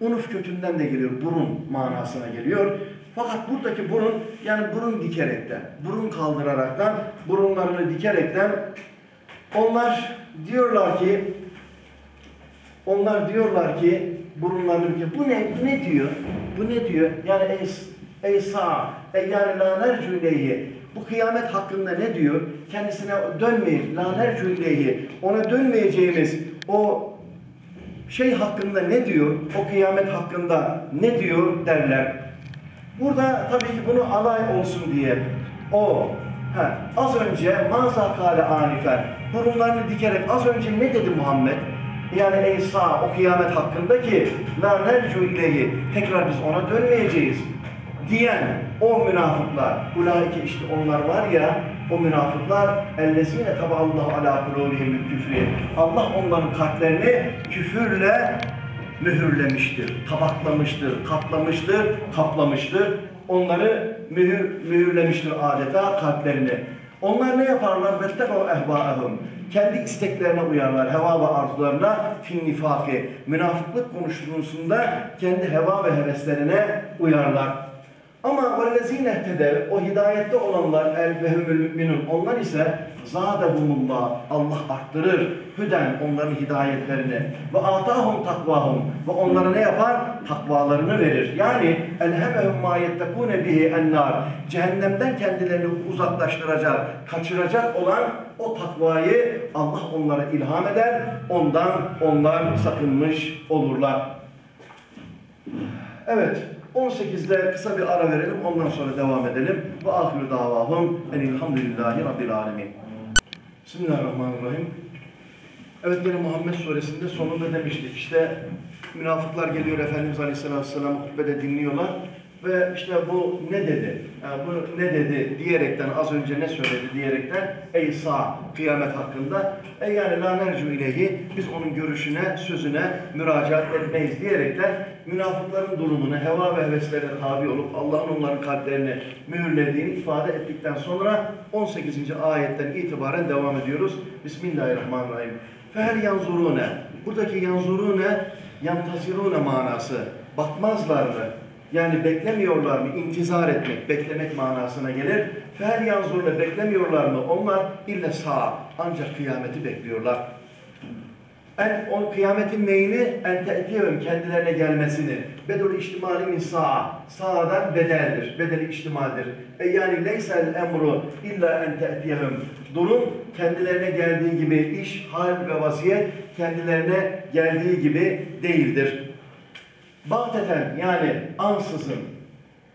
unuf kökünden de geliyor, burun manasına geliyor. Fakat buradaki burun, yani burun dikerekten, burun kaldıraraktan, burunlarını dikerekten onlar diyorlar ki onlar diyorlar ki burunlarını büküyor. Bu ne? Bu ne diyor? Bu ne diyor? Yani ey, sağ, yani la nercu ileyhi. Bu kıyamet hakkında ne diyor? Kendisine dönmeyin. La nercu ileyhi. Ona dönmeyeceğimiz o şey hakkında ne diyor? O kıyamet hakkında ne diyor derler. Burada tabii ki bunu alay olsun diye o ha, az önce maza kale anifer burunlarını dikerek az önce ne dedi Muhammed? Yani sağ o kıyamet hakkında ki la nercu tekrar biz ona dönmeyeceğiz diyen o münafıklar, ulaike işte onlar var ya, o münafıklar ellezine taballahu ala kulubihim küfri. Allah onların kalplerini küfürle mühürlemiştir, tabaklamıştır, katlamıştır, kaplamıştır. Onları mühür, mühürlemiştir adeta kalplerini. Onlar ne yaparlar? Vettebu ehvaehum. Kendi isteklerine uyarlar, heva ve arzularına fin nifaki. Münafıklık konuşulmasında kendi heva ve heveslerine uyarlar. Ama vellezine hteder, o hidayette olanlar elbehümül müminun. Onlar ise zadehumullah, Allah arttırır. Hüden onların hidayetlerini. Ve atahum takvahum. Ve onlara ne yapar? Takvalarını verir. Yani elhemehum ma yettekune bihi ennar. Cehennemden kendilerini uzaklaştıracak, kaçıracak olan o takvayı Allah onlara ilham eder. Ondan onlar sakınmış olurlar. Evet. 18'de kısa bir ara verelim, ondan sonra devam edelim. Ve ahiru davahum enilhamdülillahi rabbil alemin. Bismillahirrahmanirrahim. Evet gene Muhammed suresinde sonunda demiştik işte münafıklar geliyor Efendimiz Aleyhisselatü Vesselam hutbede dinliyorlar ve işte bu ne dedi, yani bu ne dedi diyerekten az önce ne söyledi diyerekten ey sağ kıyamet hakkında e yani la nercu ileyhi biz onun görüşüne, sözüne müracaat etmeyiz diyerekten münafıkların durumunu heva ve heveslerine tabi olup Allah'ın onların kalplerini mühürlediğini ifade ettikten sonra 18. ayetten itibaren devam ediyoruz. Bismillahirrahmanirrahim. Fehel yanzurune. Buradaki yanzurune yantazirune manası. Bakmazlar mı? Yani beklemiyorlar mı? İntizar etmek, beklemek manasına gelir. Fehel yanzurune beklemiyorlar mı? Onlar illa sağ. Ancak kıyameti bekliyorlar. En, o kıyametin neyini? En te'tiyevim kendilerine gelmesini. İhtimali min sa'a. Sa'dan bedeldir. Bedeli ihtimaldir. E yani leysel emru illa en te'tiyevim. Durum kendilerine geldiği gibi iş, hal ve vaziyet kendilerine geldiği gibi değildir. Bateten yani ansızın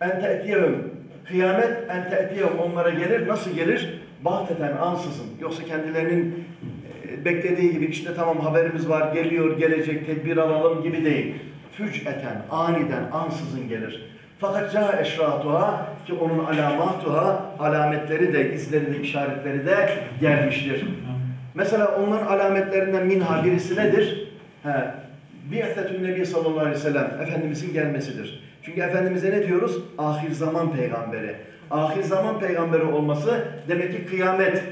en te'tiyevim. Kıyamet en te'tiyevim onlara gelir. Nasıl gelir? Bateten ansızın. Yoksa kendilerinin e, beklediği gibi işte tamam haberimiz var, geliyor, gelecek, tedbir alalım gibi değil. Füc'eten, aniden, ansızın gelir. Fakat ca eşratuha ki onun alamatuha, alametleri de, izleri de, işaretleri de gelmiştir. Mesela onların alametlerinden minha birisi nedir? He, Bi'setün Nebi sallallahu aleyhi ve sellem, Efendimizin gelmesidir. Çünkü Efendimiz'e ne diyoruz? Ahir zaman peygamberi. Ahir zaman peygamberi olması demek ki kıyamet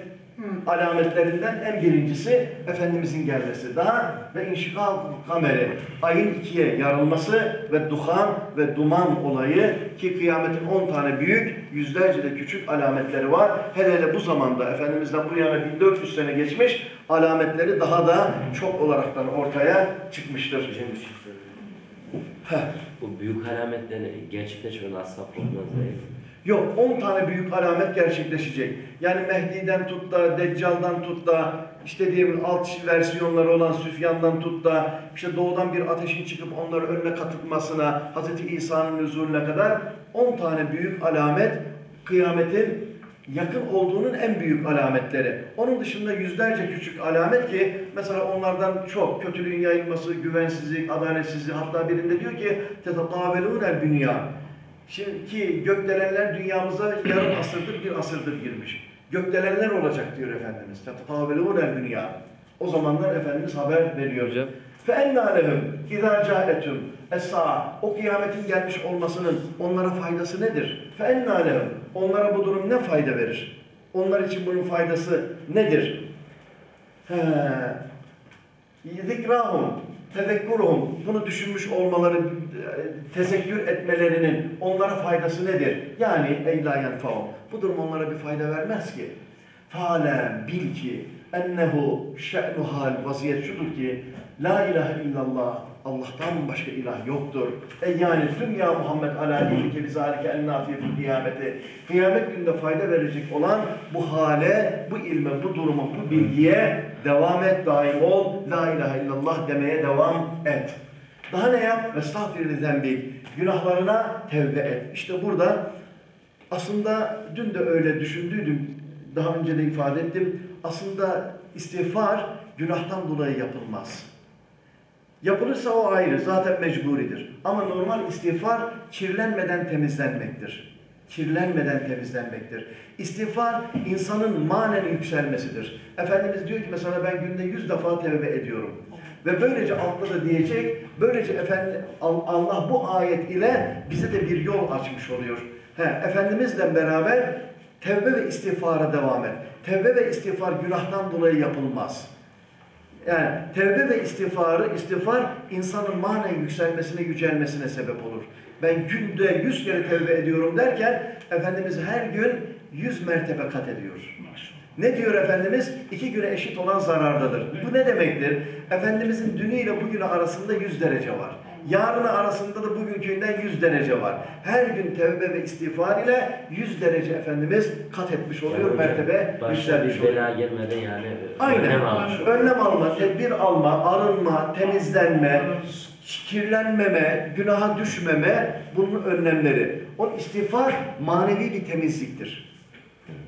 alametlerinden en birincisi Efendimizin gelmesi. Daha ve inşikal kameri, ayın ikiye yarılması ve duhan ve duman olayı ki kıyametin 10 tane büyük, yüzlerce de küçük alametleri var. Hele hele bu zamanda Efendimiz'den bu yana 1400 sene geçmiş, alametleri daha da çok olaraktan ortaya çıkmıştır. Heh. Bu büyük alametlerini gerçekleşmeyen asla olmaz değil? Yok 10 tane büyük alamet gerçekleşecek. Yani Mehdi'den tut da, Deccal'dan tut da, işte diyelim alt versiyonları olan Süfyan'dan tut da, işte doğudan bir ateşin çıkıp onları önüne katılmasına, Hz. İsa'nın nüzulüne kadar 10 tane büyük alamet kıyametin yakın olduğunun en büyük alametleri. Onun dışında yüzlerce küçük alamet ki mesela onlardan çok kötülüğün yayılması, güvensizlik, adaletsizlik hatta birinde diyor ki tetatâvelûnel dünya. Şimdi gökdelenler dünyamıza yarım asırdır, bir asırdır girmiş. Gökdelenler olacak diyor Efendimiz. Tetatâvelûnel dünya. O zamanlar Efendimiz haber veriyor. Hocam. فَاَنَّا لَهُمْ اِذَا جَاءَتُمْ اَسَّاءَ O kıyametin gelmiş olmasının onlara faydası nedir? فَاَنَّا لَهُمْ Onlara bu durum ne fayda verir? Onlar için bunun faydası nedir? He. Zikrahum, tezekkuruhum, bunu düşünmüş olmaları, tezekkür etmelerinin onlara faydası nedir? Yani ey la yenfa'um, bu durum onlara bir fayda vermez ki. Fâlem, bil ki, ennehu şe'nu hal, vaziyet şudur ki, la ilahe illallah, Allah'tan başka ilah yoktur. E yani dünya Muhammed ala ilike bizalike en nafiye fil kıyameti. Kıyamet gününde fayda verecek olan bu hale, bu ilme, bu duruma, bu bilgiye devam et, daim ol. La ilahe illallah demeye devam et. Daha ne yap? Estağfirli zembik. Günahlarına tevbe et. İşte burada aslında dün de öyle düşündüydüm. Daha önce de ifade ettim. Aslında istiğfar günahtan dolayı yapılmaz. Yapılırsa o ayrı, zaten mecburidir. Ama normal istiğfar kirlenmeden temizlenmektir. Kirlenmeden temizlenmektir. İstiğfar insanın manen yükselmesidir. Efendimiz diyor ki mesela ben günde yüz defa tevbe ediyorum. Ve böylece altta da diyecek, böylece efendi, Allah bu ayet ile bize de bir yol açmış oluyor. He, Efendimizle beraber tevbe ve istiğfara devam et. Tevbe ve istiğfar günahtan dolayı yapılmaz. Yani tevbe ve istiğfarı, istiğfar insanın manen yükselmesine, yücelmesine sebep olur. Ben günde yüz kere tevbe ediyorum derken Efendimiz her gün yüz mertebe kat ediyor. Ne diyor Efendimiz? İki güne eşit olan zarardadır. Bu ne demektir? Efendimizin dünü ile bugünü arasında yüz derece var. Yarını arasında da bugünkünden yüz derece var. Her gün tevbe ve istiğfar ile yüz derece Efendimiz kat etmiş oluyor, Yani hocam, mertebe yükselmiş oluyor. bela gelmeden yani Aynen. önlem almış. Önlem alma, tedbir alma, arınma, temizlenme, kirlenmeme, günaha düşmeme bunun önlemleri. O istiğfar manevi bir temizliktir.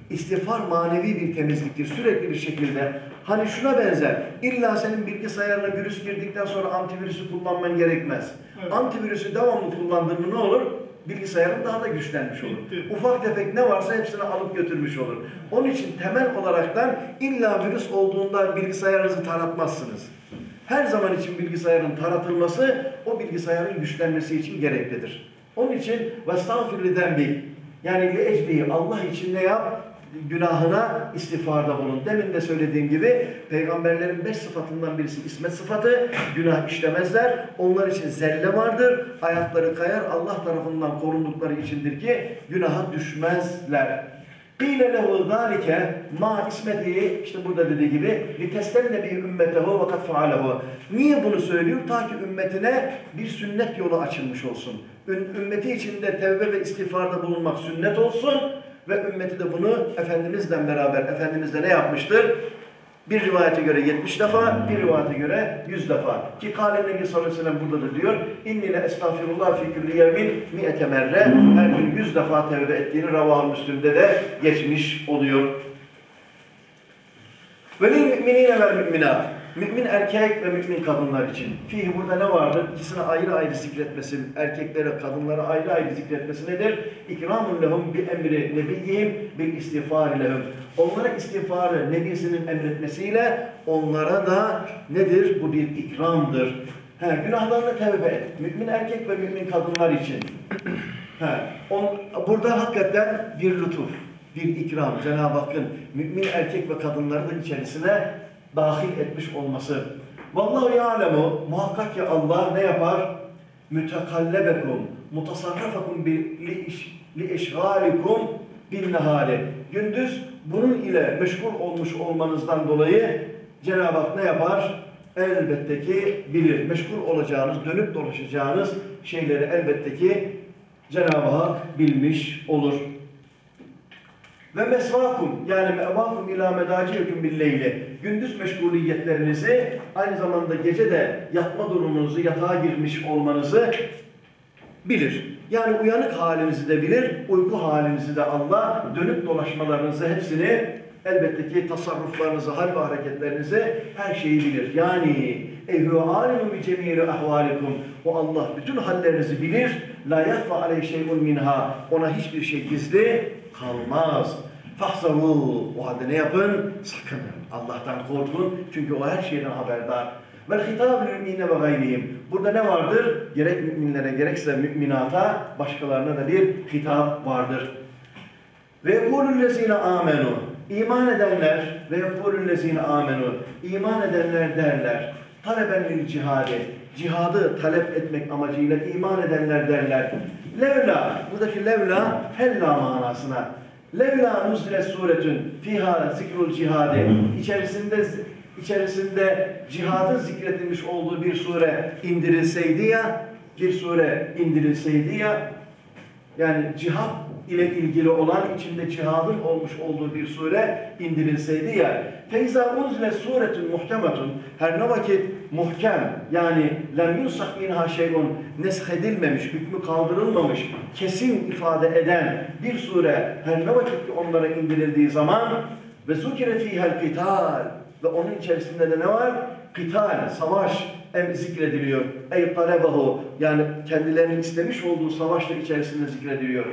İstiğfar manevi bir temizliktir. Sürekli bir şekilde. Hani şuna benzer. İlla senin bilgisayarına virüs girdikten sonra antivirüsü kullanman gerekmez. Evet. Antivirüsü devamlı kullandığında ne olur? Bilgisayarın daha da güçlenmiş olur. Bitti. Ufak tefek ne varsa hepsini alıp götürmüş olur. Onun için temel olaraktan illa virüs olduğunda bilgisayarınızı taratmazsınız. Her zaman için bilgisayarın taratılması o bilgisayarın güçlenmesi için gereklidir. Onun için vestağfirli dembi yani li eclihi Allah için ne yap? Günahına istiğfarda bulun. Demin de söylediğim gibi peygamberlerin beş sıfatından birisi ismet sıfatı. Günah işlemezler. Onlar için zelle vardır. Ayakları kayar. Allah tarafından korundukları içindir ki günaha düşmezler. Kîle lehu zâlike ma ismetihi işte burada dediği gibi bi ümmetehu ve kad faalehu. Niye bunu söylüyor? Ta ki ümmetine bir sünnet yolu açılmış olsun. Ümmeti içinde tevbe ve istiğfarda bulunmak sünnet olsun ve ümmeti de bunu Efendimizle beraber Efendimizle ne yapmıştır? Bir rivayete göre 70 defa, bir rivayete göre 100 defa. Ki kâle Nebi sallallahu aleyhi ve sellem burada da diyor. İnni le estağfirullah fi yevmin mi'ete merre. Her gün 100 defa tevbe ettiğini Ravah Müslüm'de de geçmiş oluyor. Ve lil müminine vel müminat. Mümin erkek ve mümin kadınlar için. Fihi burada ne vardır? İkisini ayrı ayrı zikretmesi, erkeklere, kadınlara ayrı ayrı zikretmesi nedir? İkramun lehum bi emri nebiyyihim bil istiğfari lehum. Onlara istiğfarı nebisinin emretmesiyle onlara da nedir? Bu bir ikramdır. He, günahlarına tevbe et. Mümin erkek ve mümin kadınlar için. He, on, burada hakikaten bir lütuf, bir ikram. Cenab-ı Hakk'ın mümin erkek ve kadınları da içerisine dahil etmiş olması. Vallahu ya'lemu muhakkak ki Allah ne yapar? Mütekallebekum, mutasarrafakum li li eşgalikum bin nehari. Gündüz bunun ile meşgul olmuş olmanızdan dolayı Cenab-ı Hak ne yapar? elbette ki bilir. Meşgul olacağınız, dönüp dolaşacağınız şeyleri elbette ki Cenab-ı Hak bilmiş olur. Ve mesvakum yani mevakum ila medaciyeküm billeyli. Gündüz meşguliyetlerinizi aynı zamanda gece de yatma durumunuzu, yatağa girmiş olmanızı bilir. Yani uyanık halinizi de bilir, uyku halinizi de Allah, dönüp dolaşmalarınızı hepsini elbette ki tasarruflarınızı, hal ve hareketlerinizi her şeyi bilir. Yani ehü alimu bi cemili ahvalikum. O Allah bütün hallerinizi bilir. La yahfa aleyh şey'un minha. Ona hiçbir şey gizli kalmaz. Fahzaru. O halde ne yapın? Sakının. Allah'tan korkun. Çünkü o her şeyden haberdar. Vel hitab mümine ve gayrihim. Burada ne vardır? Gerek müminlere gerekse müminata başkalarına da bir hitap vardır. Ve yekulüllezine amenu. İman edenler ve yekulüllezine amenu. İman edenler derler. Taleben lil cihadi. Cihadı talep etmek amacıyla iman edenler derler. Levla. Buradaki levla hella manasına. Levla nuzile suretün fiha zikrul cihadi. İçerisinde içerisinde cihadın zikredilmiş olduğu bir sure indirilseydi ya, bir sure indirilseydi ya, yani cihat ile ilgili olan içinde cihadın olmuş olduğu bir sure indirilseydi ya. Feyza unzile suretun muhkemetun. Her ne vakit muhkem yani lem yunsak minha şeyun neshedilmemiş, hükmü kaldırılmamış, kesin ifade eden bir sure her ne vakit ki onlara indirildiği zaman ve zukire fihel kital ve onun içerisinde de ne var? Kital, savaş em zikrediliyor. Ey talebahu yani kendilerinin istemiş olduğu savaşlar içerisinde zikrediliyor.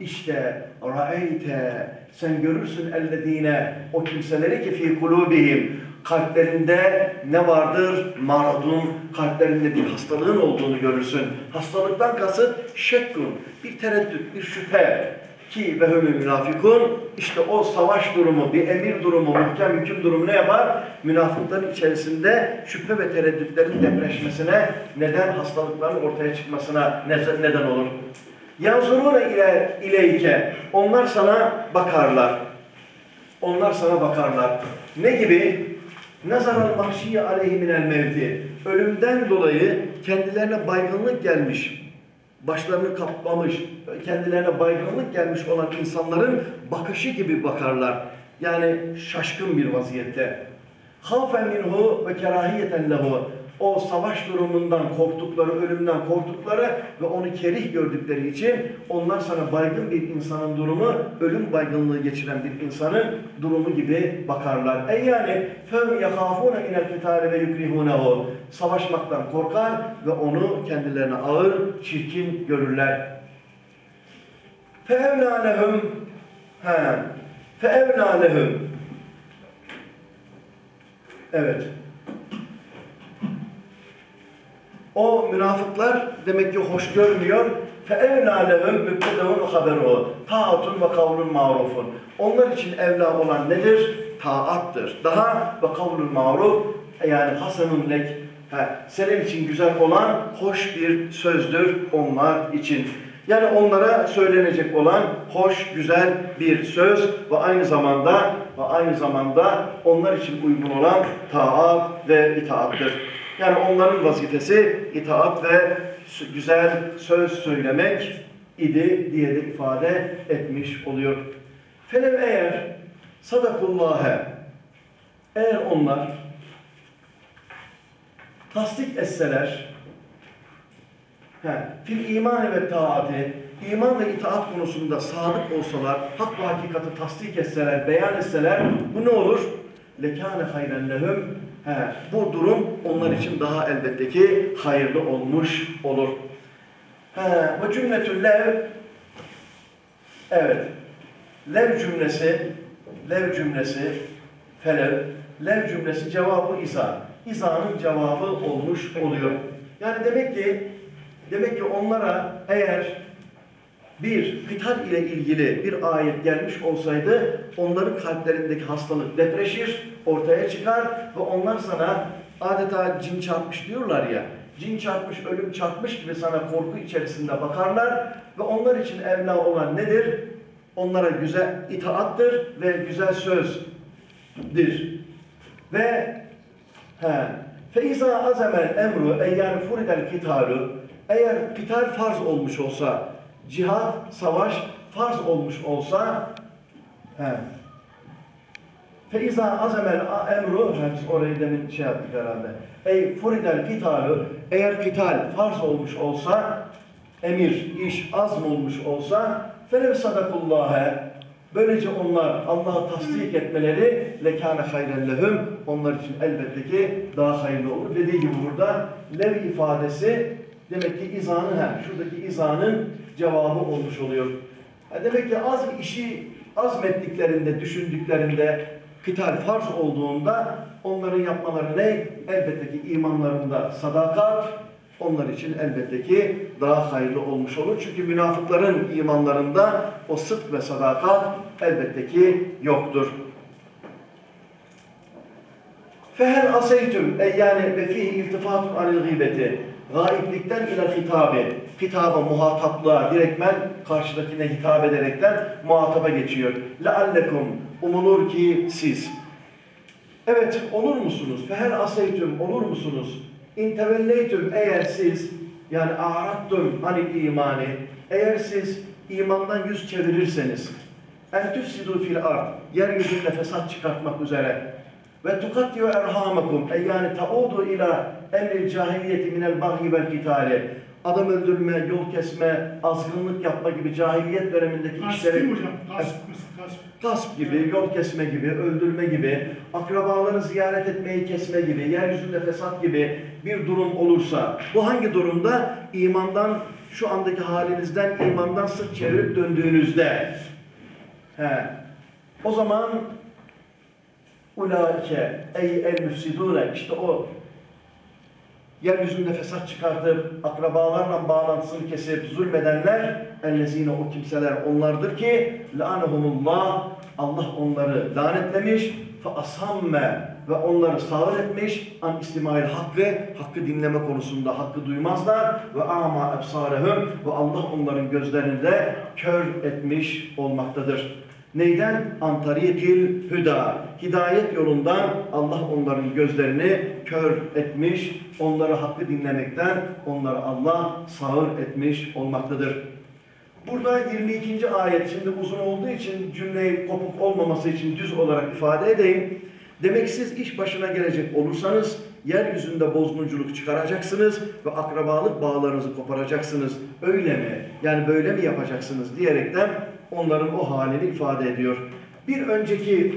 İşte ra'eyte sen görürsün ellezine o kimseleri ki fi kulubihim kalplerinde ne vardır? Maradun, kalplerinde bir hastalığın olduğunu görürsün. Hastalıktan kasıt şekkun, bir tereddüt, bir şüphe ki ve hümü münafikun işte o savaş durumu, bir emir durumu, muhkem hüküm durumu ne yapar? Münafıkların içerisinde şüphe ve tereddütlerin depreşmesine, neden hastalıkların ortaya çıkmasına ne- neden olur. Yanzuruna ile ileyke. Onlar sana bakarlar. Onlar sana bakarlar. Ne gibi? Nazaral mahşiye aleyhi minel mevti. Ölümden dolayı kendilerine baygınlık gelmiş. Başlarını kaplamış, kendilerine baygınlık gelmiş olan insanların bakışı gibi bakarlar. Yani şaşkın bir vaziyette. Hafen minhu ve kerahiyeten lehu. O savaş durumundan korktukları, ölümden korktukları ve onu kerih gördükleri için onlar sana baygın bir insanın durumu, ölüm baygınlığı geçiren bir insanın durumu gibi bakarlar. E yani yahafuna inel kitale ve yukrihunehu. Savaşmaktan korkar ve onu kendilerine ağır, çirkin görürler. Lehum he. Feevlâ lehum Evet. O münafıklar demek ki hoş görmüyor. فَاَوْلَا لَهُمْ مُبْتَدَوْنُ خَبَرُهُ Taatun ve kavlun marufun. Onlar için evla olan nedir? Taattır. Daha ve kavlun maruf yani hasanun lek ha, senin için güzel olan hoş bir sözdür onlar için. Yani onlara söylenecek olan hoş, güzel bir söz ve aynı zamanda ve aynı zamanda onlar için uygun olan taat ve itaattır. Yani onların vazifesi itaat ve güzel söz söylemek idi diye de ifade etmiş oluyor. Felev eğer sadakullâhe eğer onlar tasdik etseler fil iman ve taati iman ve itaat konusunda sadık olsalar, hak ve hakikati tasdik etseler, beyan etseler bu ne olur? lekâne hayren lehum He, bu durum onlar için daha elbette ki hayırlı olmuş olur. He, ve cümletül lev evet lev cümlesi lev cümlesi felev lev cümlesi cevabı iza izanın cevabı olmuş oluyor. Yani demek ki demek ki onlara eğer bir kıtal ile ilgili bir ayet gelmiş olsaydı onların kalplerindeki hastalık depreşir, ortaya çıkar ve onlar sana adeta cin çarpmış diyorlar ya, cin çarpmış, ölüm çarpmış gibi sana korku içerisinde bakarlar ve onlar için evla olan nedir? Onlara güzel itaattır ve güzel sözdür. Ve he, Feiza azemel emru yani furidel kitalu eğer kital farz olmuş olsa cihat, savaş farz olmuş olsa he, Feiza azemel emru, biz orayı demin şey yaptık herhalde. Ey furidel kitalu, eğer kital farz olmuş olsa, emir, iş azm olmuş olsa, felev sadakullâhe, böylece onlar Allah'ı tasdik etmeleri lekâne hayren onlar için elbette ki daha hayırlı olur. Dediği gibi burada lev ifadesi demek ki izanın, hem şuradaki izanın cevabı olmuş oluyor. Demek ki az işi azmettiklerinde, düşündüklerinde, kıtal farz olduğunda onların yapmaları ne? Elbette ki imanlarında sadakat, onlar için elbette ki daha hayırlı olmuş olur. Çünkü münafıkların imanlarında o sıdk ve sadakat elbette ki yoktur. Fehel aseytüm ey yani ve fihi iltifatun anil gıybeti gaiblikten ile hitabe hitaba muhataplığa direktmen karşıdakine hitap ederekten muhataba geçiyor. Leallekum umulur ki siz Evet olur musunuz? Fehel aseytüm olur musunuz? İntevelleytüm eğer siz yani a'rattüm anil imani eğer siz imandan yüz çevirirseniz en tüfsidu fil ard yeryüzünde fesat çıkartmak üzere ve tukattiyu erhamakum ey yani taudu ila emril cahiliyeti minel baghi vel kitali adam öldürme, yol kesme, azgınlık yapma gibi cahiliyet dönemindeki Gasp değil mi hocam? Gasp, gasp. gasp gibi, yol kesme gibi, öldürme gibi, akrabaları ziyaret etmeyi kesme gibi, yeryüzünde fesat gibi bir durum olursa, bu hangi durumda? İmandan, şu andaki halinizden imandan sırt çevirip döndüğünüzde, he, o zaman ulaike ey el müfsidune işte o yeryüzünde fesat çıkartıp akrabalarla bağlantısını kesip zulmedenler ellezine o kimseler onlardır ki lanehumullah Allah onları lanetlemiş fe asamme ve onları sağır etmiş an istimail hakkı hakkı dinleme konusunda hakkı duymazlar ve ama ebsarehum ve Allah onların gözlerini de kör etmiş olmaktadır. Neyden? Antarikil hüda. Hidayet yolundan Allah onların gözlerini kör etmiş, onları hakkı dinlemekten onları Allah sağır etmiş olmaktadır. Burada 22. ayet şimdi uzun olduğu için cümleyi kopuk olmaması için düz olarak ifade edeyim. Demek siz iş başına gelecek olursanız yeryüzünde bozgunculuk çıkaracaksınız ve akrabalık bağlarınızı koparacaksınız. Öyle mi? Yani böyle mi yapacaksınız diyerekten onların o halini ifade ediyor. Bir önceki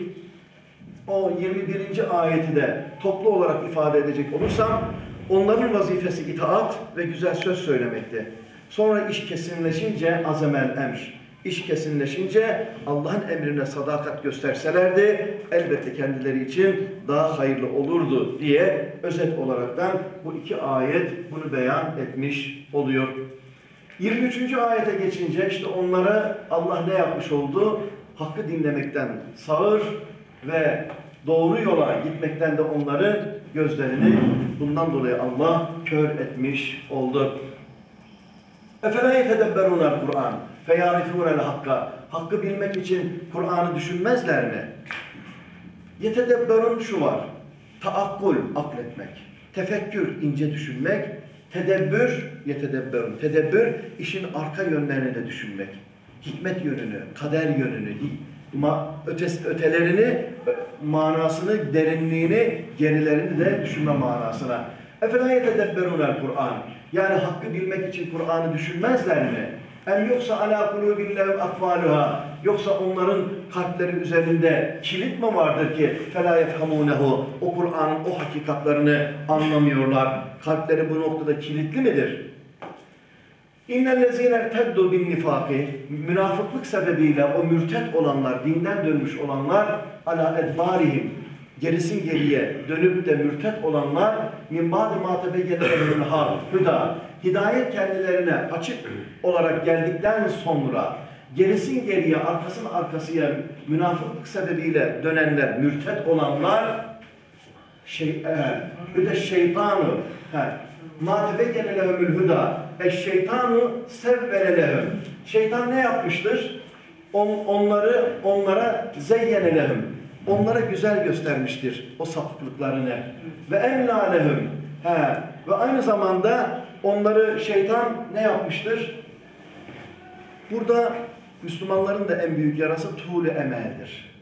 o 21. ayeti de toplu olarak ifade edecek olursam onların vazifesi itaat ve güzel söz söylemekti. Sonra iş kesinleşince azemel emr. İş kesinleşince Allah'ın emrine sadakat gösterselerdi elbette kendileri için daha hayırlı olurdu diye özet olaraktan bu iki ayet bunu beyan etmiş oluyor. 23. ayete geçince işte onlara Allah ne yapmış oldu? Hakkı dinlemekten sağır ve doğru yola gitmekten de onları gözlerini bundan dolayı Allah kör etmiş oldu. Efela yetedebberunel Kur'an feyarifunel hakka. Hakkı bilmek için Kur'an'ı düşünmezler mi? Yetedebberun şu var. Taakkul, akletmek. Tefekkür, ince düşünmek. Tedebbür, yetedebberun. Tedebbür, işin arka yönlerini de düşünmek. Hikmet yönünü, kader yönünü, ma ötesi, ötelerini, manasını, derinliğini, gerilerini de düşünme manasına. Efela yetedebberunel Kur'an. Yani hakkı bilmek için Kur'an'ı düşünmezler mi? Em yoksa ala kulubillahum akfaluha. Yoksa onların kalpleri üzerinde kilit mi vardır ki fela yefhamunehu? O Kur'an'ın o hakikatlerini anlamıyorlar. Kalpleri bu noktada kilitli midir? İnnellezîne teddu bin nifâki münafıklık sebebiyle o mürtet olanlar, dinden dönmüş olanlar ala edbarihim gerisin geriye dönüp de mürtet olanlar min ba'di ma tebeyyene hüda. Hidayet kendilerine açık olarak geldikten sonra gerisin geriye arkasın arkasıya münafıklık sebebiyle dönenler mürtet olanlar şey e, bir de şeytanı ma tebeyyene lehumul huda eşşeytanu sevvele lehum şeytan ne yapmıştır? On, onları onlara zeyyene onlara güzel göstermiştir o sapıklıklarını. Ve emlâ lehum. He. Ve aynı zamanda onları şeytan ne yapmıştır? Burada Müslümanların da en büyük yarası tuğle emeldir.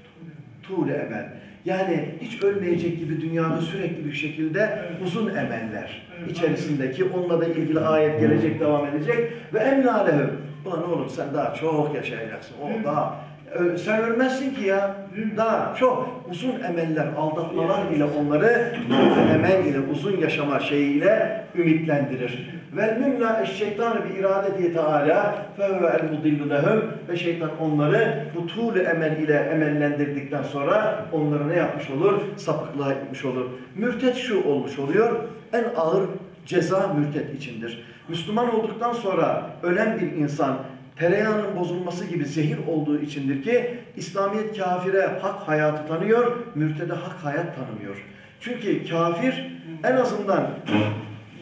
Tuğle emel. Yani hiç ölmeyecek gibi dünyada sürekli bir şekilde uzun emeller içerisindeki onunla da ilgili ayet gelecek devam edecek ve emlâlehum. Ulan oğlum sen daha çok yaşayacaksın. O daha sen ölmezsin ki ya. Daha çok uzun emeller, aldatmalar ile onları emel ile uzun yaşama şeyiyle ümitlendirir. Ve mümla eşşeytanı bir iradeti teala fevve el mudillu lehum ve şeytan onları bu tuğlu emel ile emellendirdikten sonra onları ne yapmış olur? Sapıklığa itmiş olur. Mürtet şu olmuş oluyor. En ağır ceza mürtet içindir. Müslüman olduktan sonra ölen bir insan tereyağının bozulması gibi zehir olduğu içindir ki İslamiyet kafire hak hayatı tanıyor, mürtede hak hayat tanımıyor. Çünkü kafir en azından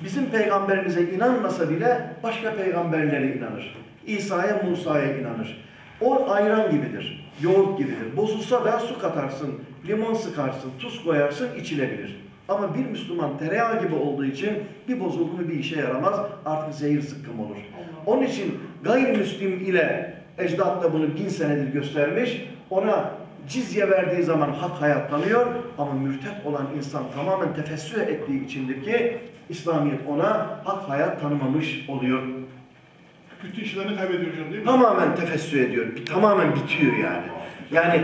bizim peygamberimize inanmasa bile başka peygamberlere inanır. İsa'ya, Musa'ya inanır. O ayran gibidir, yoğurt gibidir. Bozulsa da su katarsın, limon sıkarsın, tuz koyarsın, içilebilir. Ama bir Müslüman tereyağı gibi olduğu için bir bozuldu mu bir işe yaramaz, artık zehir sıkkım olur. Onun için gayrimüslim ile ecdat da bunu bin senedir göstermiş. Ona cizye verdiği zaman hak hayat tanıyor ama mürtet olan insan tamamen tefessüh ettiği içindir ki İslamiyet ona hak hayat tanımamış oluyor. Bütün işlerini kaybediyor hocam değil mi? Tamamen tefessüh ediyor. Bir- Tamamen bitiyor yani. Yani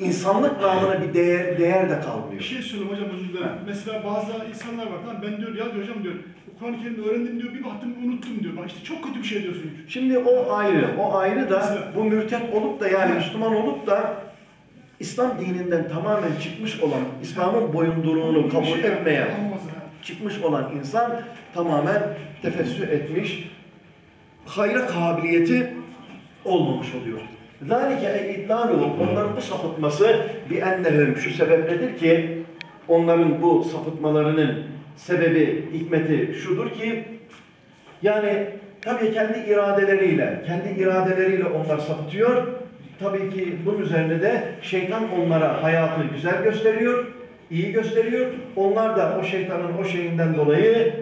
insanlık namına bir değer, değer de Bir kalmıyor. şey söyleyeyim hocam özür dilerim. Mesela bazı insanlar var tamam ben diyor ya diyor hocam diyor Kur'an-ı Kerim'i öğrendim diyor bir baktım unuttum diyor. Bak işte çok kötü bir şey diyorsun. Şimdi o ayrı. O ayrı da bu mürtet olup da yani Müslüman olup da İslam dininden tamamen çıkmış olan, İslam'ın boyunduruğunu kabul Bir şey etmeyen, Olmasın ha. çıkmış olan insan tamamen tefessüh etmiş, hayra kabiliyeti olmamış oluyor. ذَٰلِكَ اَيْدْلَانُهُ Onların bu sapıtması bir ennehum şu sebepledir ki onların bu sapıtmalarının sebebi, hikmeti şudur ki yani tabii kendi iradeleriyle, kendi iradeleriyle onlar sapıtıyor. Tabii ki bunun üzerine de şeytan onlara hayatı güzel gösteriyor, iyi gösteriyor. Onlar da o şeytanın o şeyinden dolayı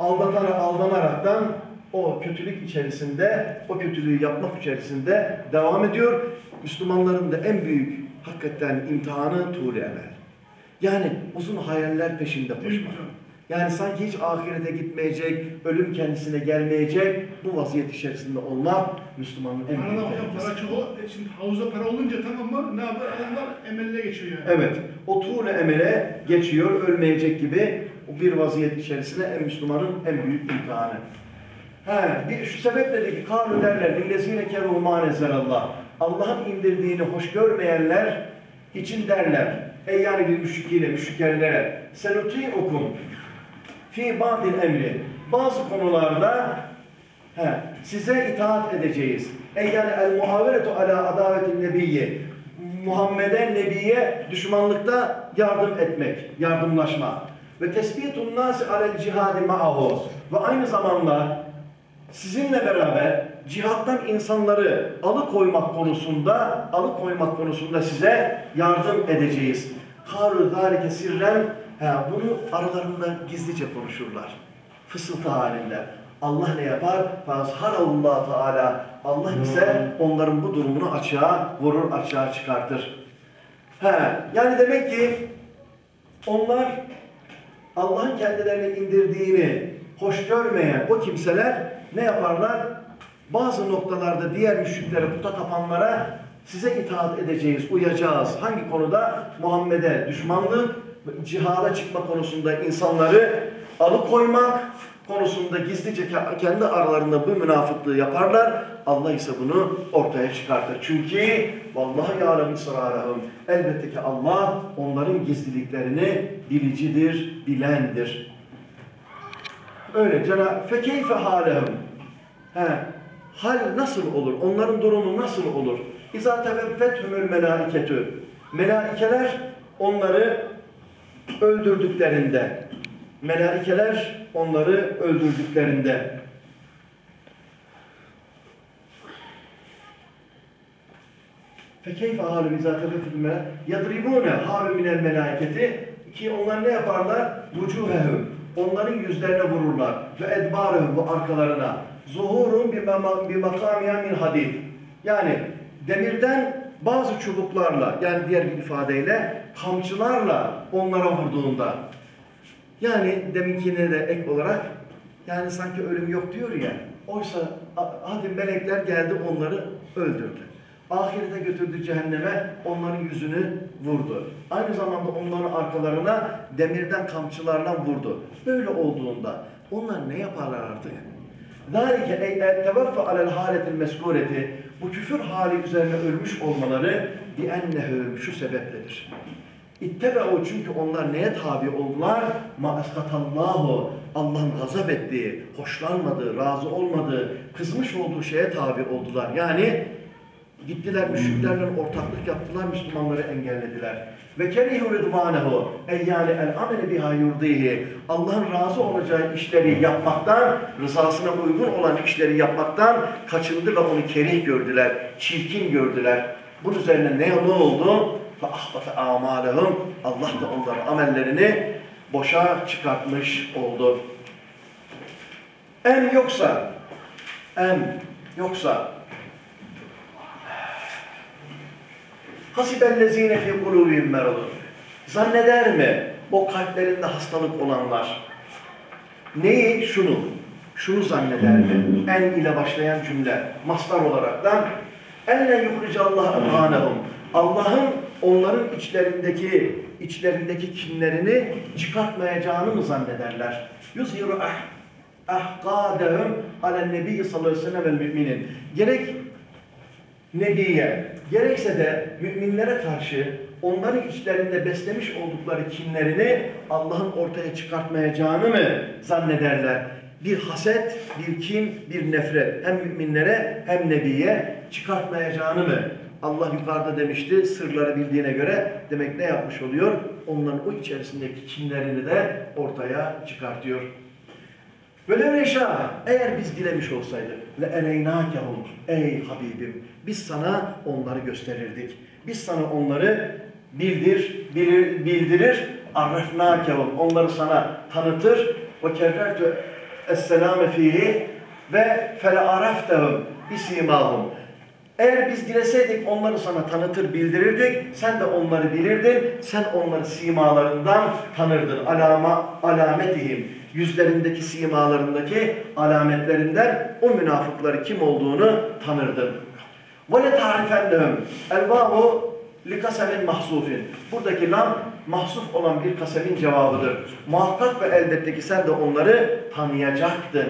aldatarak, aldanaraktan o kötülük içerisinde, o kötülüğü yapmak içerisinde devam ediyor. Müslümanların da en büyük hakikaten imtihanı tuğle emel. Yani uzun hayaller peşinde koşmak. Hocam? Yani sanki hiç ahirete gitmeyecek, ölüm kendisine gelmeyecek bu vaziyet içerisinde olmak Müslümanın en büyük hocam tehlikesi. para çok. E Şimdi havuzda para olunca tamam mı? Ne yapar? Adamlar emeline geçiyor yani. Evet, o tuğle emele geçiyor, ölmeyecek gibi bir vaziyet içerisinde en Müslümanın en büyük imtihanı. He, bir, şu sebeple de ki kâlu derler, lillezîne kerû mâ nezzelallah. Allah'ın indirdiğini hoş görmeyenler için derler. Ey yani bir müşrikiyle, müşrikerlere. Senuti'ukum fi ba'dil emri. Bazı konularda he, size itaat edeceğiz. Ey yani el muhaveretu ala adavetin nebiyyi. Muhammed'e, Nebi'ye düşmanlıkta yardım etmek, yardımlaşma. Ve tesbitun nasi alel cihadi ma'ahu. Ve aynı zamanda sizinle beraber cihattan insanları alıkoymak konusunda, alıkoymak konusunda size yardım edeceğiz. Karu zâlike sirren, ha, bunu aralarında gizlice konuşurlar. Fısıltı halinde. Allah ne yapar? Fazharallah Teala. Allah ise onların bu durumunu açığa vurur, açığa çıkartır. He, yani demek ki onlar Allah'ın kendilerine indirdiğini hoş görmeyen o kimseler ne yaparlar? Bazı noktalarda diğer müşriklere, puta tapanlara size itaat edeceğiz, uyacağız. Hangi konuda? Muhammed'e düşmanlık, cihada çıkma konusunda insanları alıkoymak konusunda gizlice ke- kendi aralarında bu münafıklığı yaparlar. Allah ise bunu ortaya çıkartır. Çünkü vallahi yâlem israrahum. Elbette ki Allah onların gizliliklerini bilicidir, bilendir. Öyle Cenab-ı fekeyfe halehum. He, hal nasıl olur? Onların durumu nasıl olur? İzâ teveffethumul melâiketü. Melaikeler onları öldürdüklerinde, melaikeler onları öldürdüklerinde Fekeyfe halu bizâ tefefilme yadribûne halu minel melâiketi ki onlar ne yaparlar? Vucuhehum. Onların yüzlerine vururlar. Edbârehum bu arkalarına. Bir makamiyen min hadid. Yani demirden bazı çubuklarla yani diğer bir ifadeyle kamçılarla onlara vurduğunda yani deminkine de ek olarak yani sanki ölüm yok diyor ya. Oysa a- hadi melekler geldi onları öldürdü. Ahirete götürdü cehenneme onların yüzünü vurdu. Aynı zamanda onların arkalarına demirden kamçılarla vurdu. Böyle olduğunda onlar ne yaparlar artık? ذَٰلِكَ اَيْ اَتَّوَفَّ عَلَى الْحَالَةِ الْمَسْكُورَةِ Bu küfür hali üzerine ölmüş olmaları بِاَنَّهُمْ şu sebepledir. İttebe'u çünkü onlar neye tabi oldular? Ma eskatallahu Allah'ın gazap ettiği, hoşlanmadığı, razı olmadığı, kızmış olduğu şeye tabi oldular. Yani gittiler müşriklerle ortaklık yaptılar, Müslümanları engellediler. Ve kerihu ridvanehu ey yani el ameli biha yurdihi Allah'ın razı olacağı işleri yapmaktan, rızasına uygun olan işleri yapmaktan kaçındı ve onu kerih gördüler, çirkin gördüler. Bunun üzerine ne, ne oldu? Ve ahbata amalahum Allah da onların amellerini boşa çıkartmış oldu. Em yoksa em yoksa hasibellezine fi kulubihim meradun zanneder mi o kalplerinde hastalık olanlar? Neyi? Şunu. Şunu zanneder mi? En ile başlayan cümle. Mastar olaraktan elle yuhricallahu emanehum Allah'ın onların içlerindeki içlerindeki kinlerini çıkartmayacağını mı zannederler? Yuzhiru ah ahkadehum alen nebi sallallahu aleyhi ve müminin. Gerek Nebiye, gerekse de müminlere karşı onların içlerinde beslemiş oldukları kinlerini Allah'ın ortaya çıkartmayacağını mı zannederler? Bir haset, bir kin, bir nefret hem müminlere hem Nebiye çıkartmayacağını mı? Allah yukarıda demişti, sırları bildiğine göre demek ne yapmış oluyor? Onların o içerisindeki kinlerini de ortaya çıkartıyor. Böyle yaşa, eğer biz dilemiş olsaydık, le ereynâkehum, ey Habibim, biz sana onları gösterirdik. Biz sana onları bildir, bilir, bildirir, arrefnâkehum, onları sana tanıtır, ve kerrertü esselâme fihi ve fele araftehum bisimâhum. Eğer biz dileseydik onları sana tanıtır, bildirirdik. Sen de onları bilirdin. Sen onları simalarından tanırdın. Alama, alametihim. Yüzlerindeki simalarındaki alametlerinden o münafıkları kim olduğunu tanırdın. Tarifennehum. Elvahu li kasemin mahsufin. Buradaki lam mahsuf olan bir kasemin cevabıdır. Muhakkak ve elbette ki sen de onları tanıyacaktın.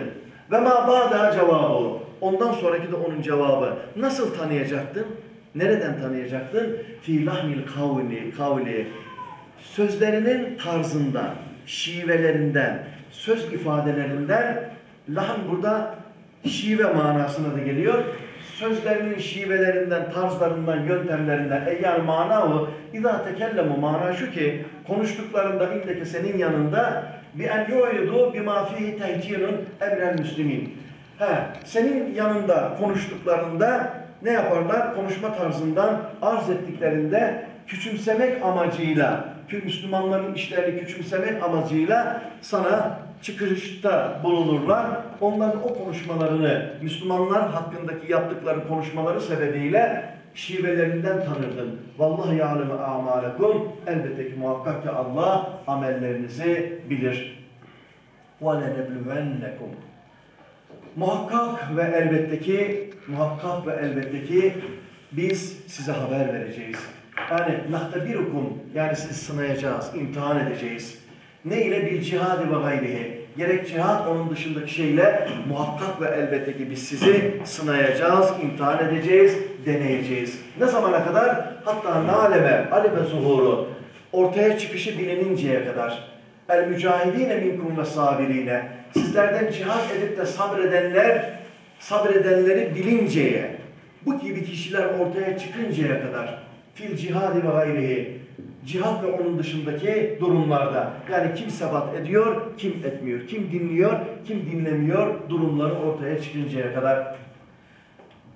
Ve ma ba'da cevabı. Ondan sonraki de onun cevabı. Nasıl tanıyacaktın? Nereden tanıyacaktın? Fi lahmil kavli, kavli. Sözlerinin tarzından, şivelerinden, söz ifadelerinden, lahm burada şive manasına da geliyor. Sözlerinin şivelerinden, tarzlarından, yöntemlerinden, eyyar manahu, idâ tekellemu mana şu ki, konuştuklarında indeki senin yanında bi en yu'idu bima fihi tehcirun emrel müslimin. He, senin yanında konuştuklarında ne yaparlar? Konuşma tarzından arz ettiklerinde küçümsemek amacıyla, Müslümanların işlerini küçümsemek amacıyla sana çıkışta bulunurlar. Onların o konuşmalarını, Müslümanlar hakkındaki yaptıkları konuşmaları sebebiyle şivelerinden tanırdın. Vallahi ya'lemu a'malekum. Elbette ki muhakkak ki Allah amellerinizi bilir. Ve lenebluvennekum. Muhakkak ve elbette ki, muhakkak ve elbette ki biz size haber vereceğiz. Yani nahtabirukum yani sizi sınayacağız, imtihan edeceğiz. Ne ile bil cihadi ve gayrihi. Gerek cihad onun dışındaki şeyle muhakkak ve elbette ki biz sizi sınayacağız, imtihan edeceğiz, deneyeceğiz. Ne zamana kadar? Hatta naleme, aleme zuhuru, ortaya çıkışı bilininceye kadar. El mücahidine minkum ve sabirine. Sizlerden cihad edip de sabredenler, sabredenleri bilinceye, bu gibi kişiler ortaya çıkıncaya kadar fil cihadi ve gayrihi cihat ve onun dışındaki durumlarda yani kim sebat ediyor, kim etmiyor, kim dinliyor, kim dinlemiyor durumları ortaya çıkıncaya kadar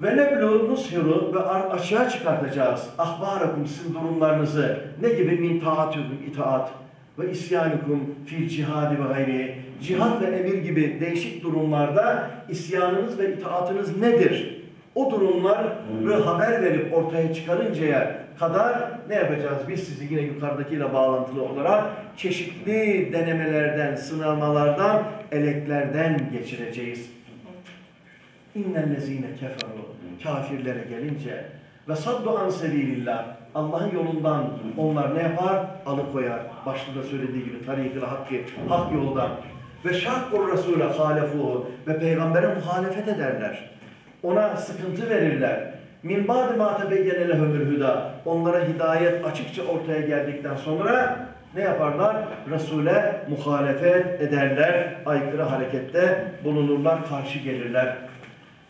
Ve neblu nushiru ve aşağı çıkartacağız. Ahbarakum sizin durumlarınızı. Ne gibi min taatükum itaat ve isyanukum fil cihadi ve gayri. Cihad ve emir gibi değişik durumlarda isyanınız ve itaatınız nedir? O durumları haber verip ortaya çıkarıncaya kadar ne yapacağız? Biz sizi yine yukarıdakiyle bağlantılı olarak çeşitli denemelerden, sınavmalardan, eleklerden geçireceğiz. İnnellezine keferu kafirlere gelince ve saddu an sebilillah Allah'ın yolundan onlar ne yapar? Alıkoyar. Başta da söylediği gibi tarikil hakkı, hak yoldan. Ve şakkur Resul'e halefuhu ve peygambere muhalefet ederler. Ona sıkıntı verirler. Min ba'di ma tebeyyene lehumul huda. Onlara hidayet açıkça ortaya geldikten sonra ne yaparlar? Resul'e muhalefet ederler. Aykırı harekette bulunurlar, karşı gelirler.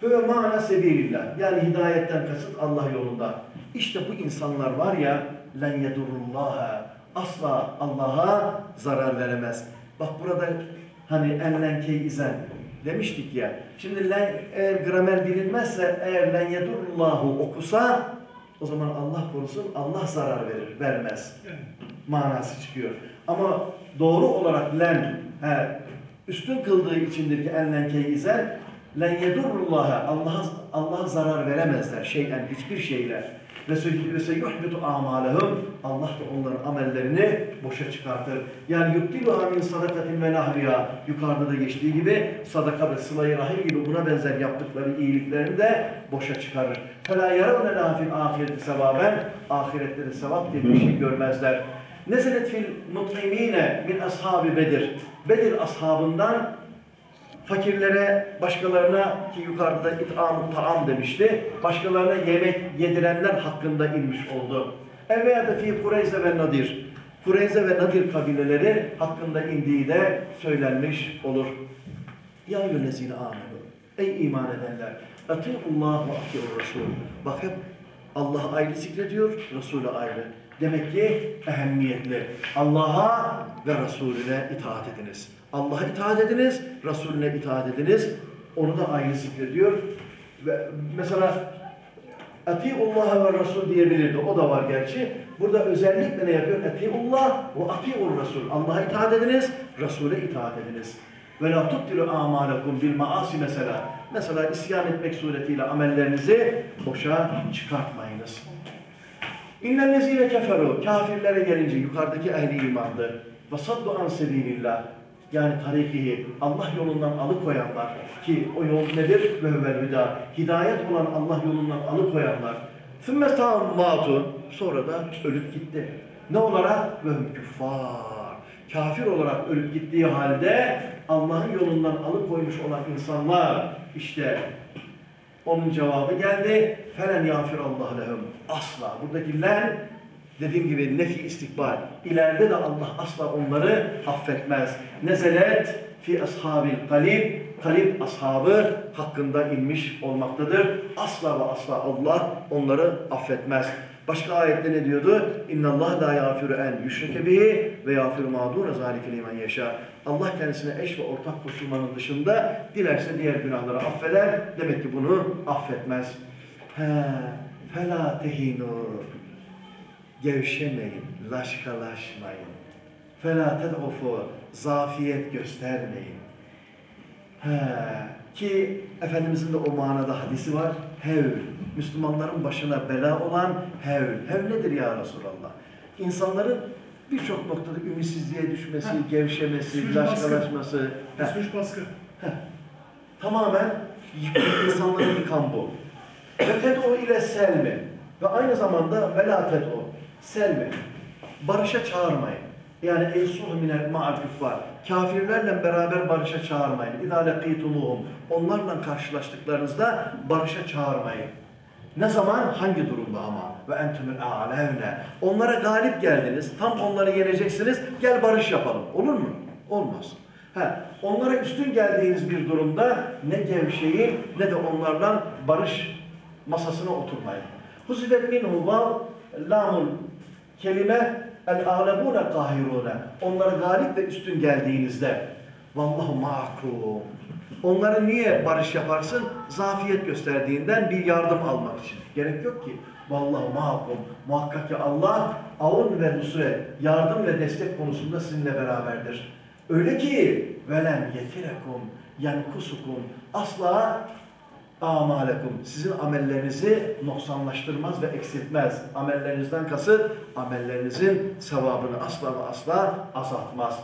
Ve mana sebilillah. Yani hidayetten kasıt Allah yolunda. İşte bu insanlar var ya len yedurullaha. Asla Allah'a zarar veremez. Bak burada hani enlen izen demiştik ya. Şimdi len, eğer gramer bilinmezse eğer len yedurullahu okusa o zaman Allah korusun Allah zarar verir, vermez manası çıkıyor. Ama doğru olarak len he, üstün kıldığı içindir ki enlen keyizel len yedurrullaha Allah'a Allah'a zarar veremezler şeyen hiçbir şeyler. Ve seyuhbitu amalehum. Allah da onların amellerini boşa çıkartır. Yani yuktiluha min sadakatin ve nahriya. Yukarıda da geçtiği gibi sadaka ve sıla-i rahim gibi buna benzer yaptıkları iyiliklerini de boşa çıkarır. Fela yaravne lafil ahireti sevaben. Ahirette de sevap diye bir şey görmezler. Nezelet fil mutlimine min ashabi Bedir. Bedir ashabından fakirlere, başkalarına ki yukarıda it'am taam demişti. Başkalarına yemek yedirenler hakkında inmiş oldu. Evveya da fi Kureyze ve Nadir. Kureyze ve Nadir kabileleri hakkında indiği de söylenmiş olur. Ya yüllezine amenu. Ey iman edenler. Atiullah ve atiur Resul. Bak hep Allah ayrı zikrediyor, Resulü ayrı. Demek ki ehemmiyetli. Allah'a ve Resulüne itaat ediniz. Allah'a itaat ediniz, Resulüne itaat ediniz. Onu da ayrı zikrediyor. Ve mesela Atiullah ve Resul diyebilirdi. O da var gerçi. Burada özellikle ne yapıyor? Atiullah ve atiur Resul. Allah'a itaat ediniz, Resul'e itaat ediniz. Ve la tubtilu amalakum bil maasi mesela. Mesela isyan etmek suretiyle amellerinizi boşa çıkartmayınız. İnnellezine keferu kafirlere gelince yukarıdaki ehli imandı. Ve saddu an sebilillah yani tarikihi Allah yolundan alıkoyanlar ki o yol nedir? Ve huvel hüda. Hidayet olan Allah yolundan alıkoyanlar. Sümme matu sonra da ölüp gitti. Ne olarak? Ve hum küffar. Kafir olarak ölüp gittiği halde Allah'ın yolundan alıkoymuş olan insanlar işte onun cevabı geldi. Felen yafir Allah lehum. Asla. Buradaki len dediğim gibi nefi istikbal. İleride de Allah asla onları affetmez. Nezelet fi ashabil kalib. Kalib ashabı hakkında inmiş olmaktadır. Asla ve asla Allah onları affetmez. Başka ayette ne diyordu? İnna Allah la yafiru en yüşreke bihi ve yafiru ma zalike limen yeşâ. Allah kendisine eş ve ortak koşulmanın dışında dilerse diğer günahları affeder. Demek ki bunu affetmez. He, fela tehinu. Gevşemeyin, laşkalaşmayın. Fela ted'ufu. Zafiyet göstermeyin. He, ki Efendimizin de o manada hadisi var. Hevl. Müslümanların başına bela olan hevl. Hevl nedir ya Resulallah? İnsanların birçok noktada ümitsizliğe düşmesi, Heh. gevşemesi, baskı. laşkalaşması. Heh. Psikolojik baskı. Tamamen insanları yıkan bu. Ve ted'u ile selmi. Ve aynı zamanda ve la ted'u. Selmi. Barışa çağırmayın. Yani eysuh minel ma'al küffar. Kafirlerle beraber barışa çağırmayın. İzâ lekîtumuhum. Onlarla karşılaştıklarınızda barışa çağırmayın. Ne zaman? Hangi durumda ama? Ve entümül a'levne. Onlara galip geldiniz. Tam onları yeneceksiniz. Gel barış yapalım. Olur mu? Olmaz. He, onlara üstün geldiğiniz bir durumda ne gevşeyin ne de onlarla barış masasına oturmayın. Huzifet minhu vav lamul kelime el alebune kahirune. Onlara galip ve üstün geldiğinizde Vallahu ma'akum. Onları niye barış yaparsın? Zafiyet gösterdiğinden bir yardım almak için. Gerek yok ki. Vallahu ma'akum. Muhakkak ki Allah avun ve nusret, yardım ve destek konusunda sizinle beraberdir. Öyle ki velen yetirekum yankusukum asla amalekum sizin amellerinizi noksanlaştırmaz ve eksiltmez. Amellerinizden kasıt amellerinizin sevabını asla ve asla azaltmaz.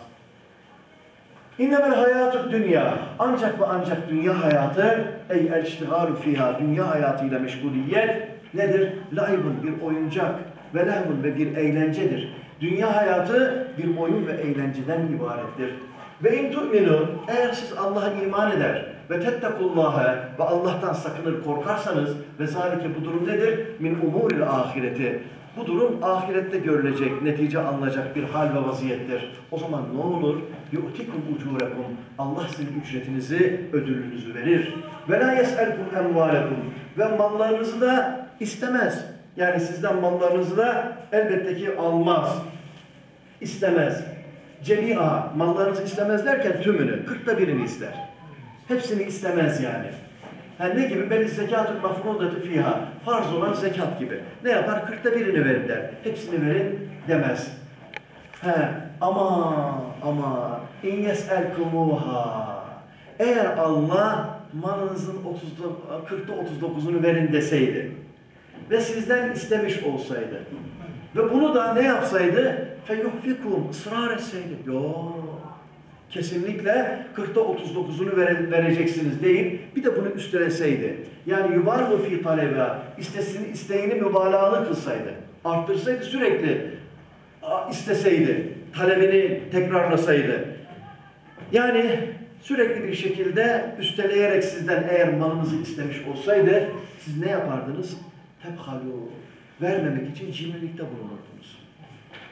İnnemel hayatü dünya. Ancak ve ancak dünya hayatı ey el fiha. Dünya hayatıyla meşguliyet nedir? Laibun bir oyuncak ve lehvun ve bir eğlencedir. Dünya hayatı bir oyun ve eğlenceden ibarettir. Ve in tu'minu eğer siz Allah'a iman eder ve tettekullâhe ve Allah'tan sakınır korkarsanız ve zalike bu durum nedir? Min umuril ahireti. Bu durum ahirette görülecek, netice alınacak bir hal ve vaziyettir. O zaman ne olur? يُؤْتِكُمْ ucurekum. Allah sizin ücretinizi, ödülünüzü verir. Ve la yes'elkum emvalekum. Ve mallarınızı da istemez. Yani sizden mallarınızı da elbette ki almaz. İstemez. Cemia, mallarınızı istemez derken tümünü, kırkta birini ister. Hepsini istemez yani. Ha ne gibi? Beni zekatın mafrudatı fiha. Farz olan zekat gibi. Ne yapar? Kırkta birini verin der. Hepsini verin demez. He, ama ama in yes'elkumuha. Eğer Allah malınızın 30'da 40'ta 39'unu verin deseydi ve sizden istemiş olsaydı ve bunu da ne yapsaydı? Feyuhfikum ısrar etseydi. Yok. Kesinlikle 40'ta 39'unu vere, vereceksiniz deyip bir de bunu üsteleseydi. Yani yuvarlu fi taleba istesini isteğini mübalağalı kılsaydı. Arttırsaydı sürekli isteseydi. Talebini tekrarlasaydı. Yani sürekli bir şekilde üsteleyerek sizden eğer malınızı istemiş olsaydı siz ne yapardınız? Tebhalu. Vermemek için cimrilikte bulunurdunuz.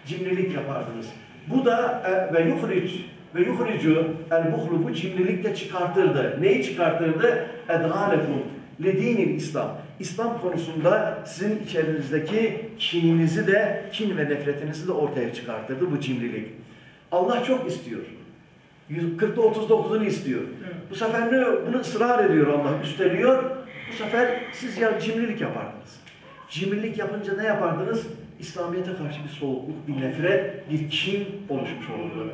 Cimrilik yapardınız. Bu da e, ve yuhric ve yuhricu el buhlu bu cimrilikte çıkartırdı. Neyi çıkartırdı? Edhalekum lidinil İslam. İslam konusunda sizin içerinizdeki kininizi de, kin ve nefretinizi de ortaya çıkartırdı bu cimrilik. Allah çok istiyor. 40'ta 39'unu istiyor. Bu sefer ne? Bunu ısrar ediyor Allah, üsteliyor. Bu sefer siz ya cimrilik yapardınız. Cimrilik yapınca ne yapardınız? İslamiyet'e karşı bir soğukluk, bir nefret, bir kin oluşmuş olurdu.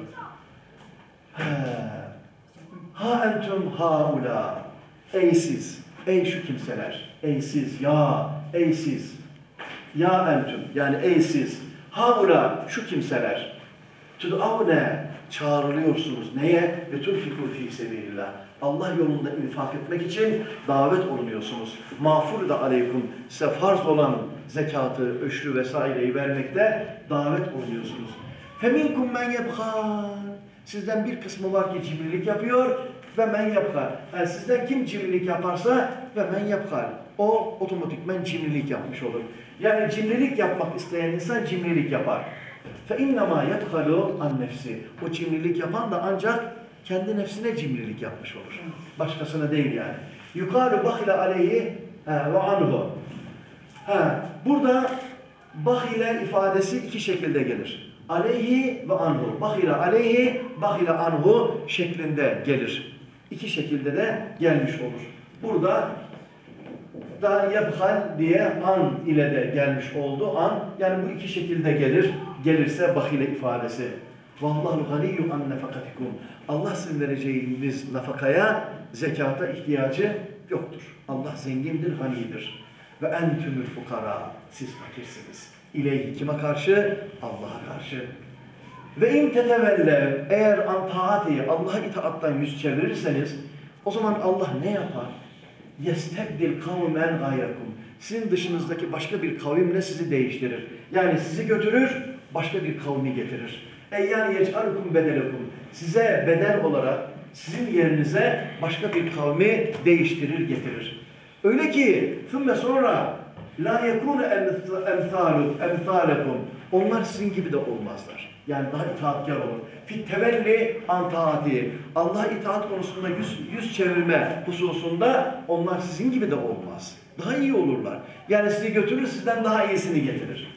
Ha entum haula. Ey siz, ey şu kimseler, ey siz, ya, ey siz. Ya entum, yani ey siz. Haula, şu kimseler. Tud'avne, çağrılıyorsunuz. Neye? Ve tunfiku fi sebilillah. Allah yolunda infak etmek için davet olunuyorsunuz. Mağfur da aleykum. Size farz olan zekatı, öşrü vesaireyi vermekte davet olunuyorsunuz. Feminkum men yebhal. Sizden bir kısmı var ki cimrilik yapıyor ve men yapkar. Yani sizden kim cimrilik yaparsa ve men yapkar. O otomatikmen cimrilik yapmış olur. Yani cimrilik yapmak isteyen insan cimrilik yapar. İnnema yebhalu an nefsi. O cimrilik yapan da ancak kendi nefsine cimrilik yapmış olur. Başkasına değil yani. Yukarı bahile aleyhi ve anhu. Burada bahile ifadesi iki şekilde gelir. Aleyhi ve anhu. Bahile aleyhi, bahile anhu şeklinde gelir. İki şekilde de gelmiş olur. Burada da yebhal diye an ile de gelmiş oldu. An yani bu iki şekilde gelir. Gelirse bahile ifadesi. Vallahu ganiyyu an nefakatikum. Allah sizin vereceğiniz nafakaya, zekata ihtiyacı yoktur. Allah zengindir, ganidir. Ve entümül fukara. Siz fakirsiniz. İleyhi kime karşı? Allah'a karşı. Ve in tetevelle eğer an taati Allah'a itaattan yüz çevirirseniz o zaman Allah ne yapar? Yestebdil kavmen gayrekum. Sizin dışınızdaki başka bir kavimle sizi değiştirir. Yani sizi götürür, başka bir kavmi getirir. Ey yani yec'alukum bedelekum. Size bedel olarak sizin yerinize başka bir kavmi değiştirir, getirir. Öyle ki ثُمَّ sonra la yekunu emthalu emthalekum. Onlar sizin gibi de olmazlar. Yani daha itaatkar olur. Fit tevelli an taati. Allah'a itaat konusunda yüz, yüz çevirme hususunda onlar sizin gibi de olmaz. Daha iyi olurlar. Yani sizi götürür, sizden daha iyisini getirir.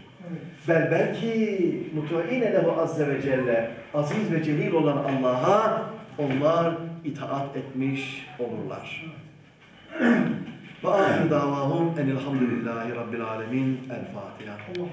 Bel belki mutuine lehu azze ve celle aziz ve celil olan Allah'a onlar itaat etmiş olurlar. (clears throat) Ve ahir davahum enilhamdülillahi rabbil alemin. El Fatiha.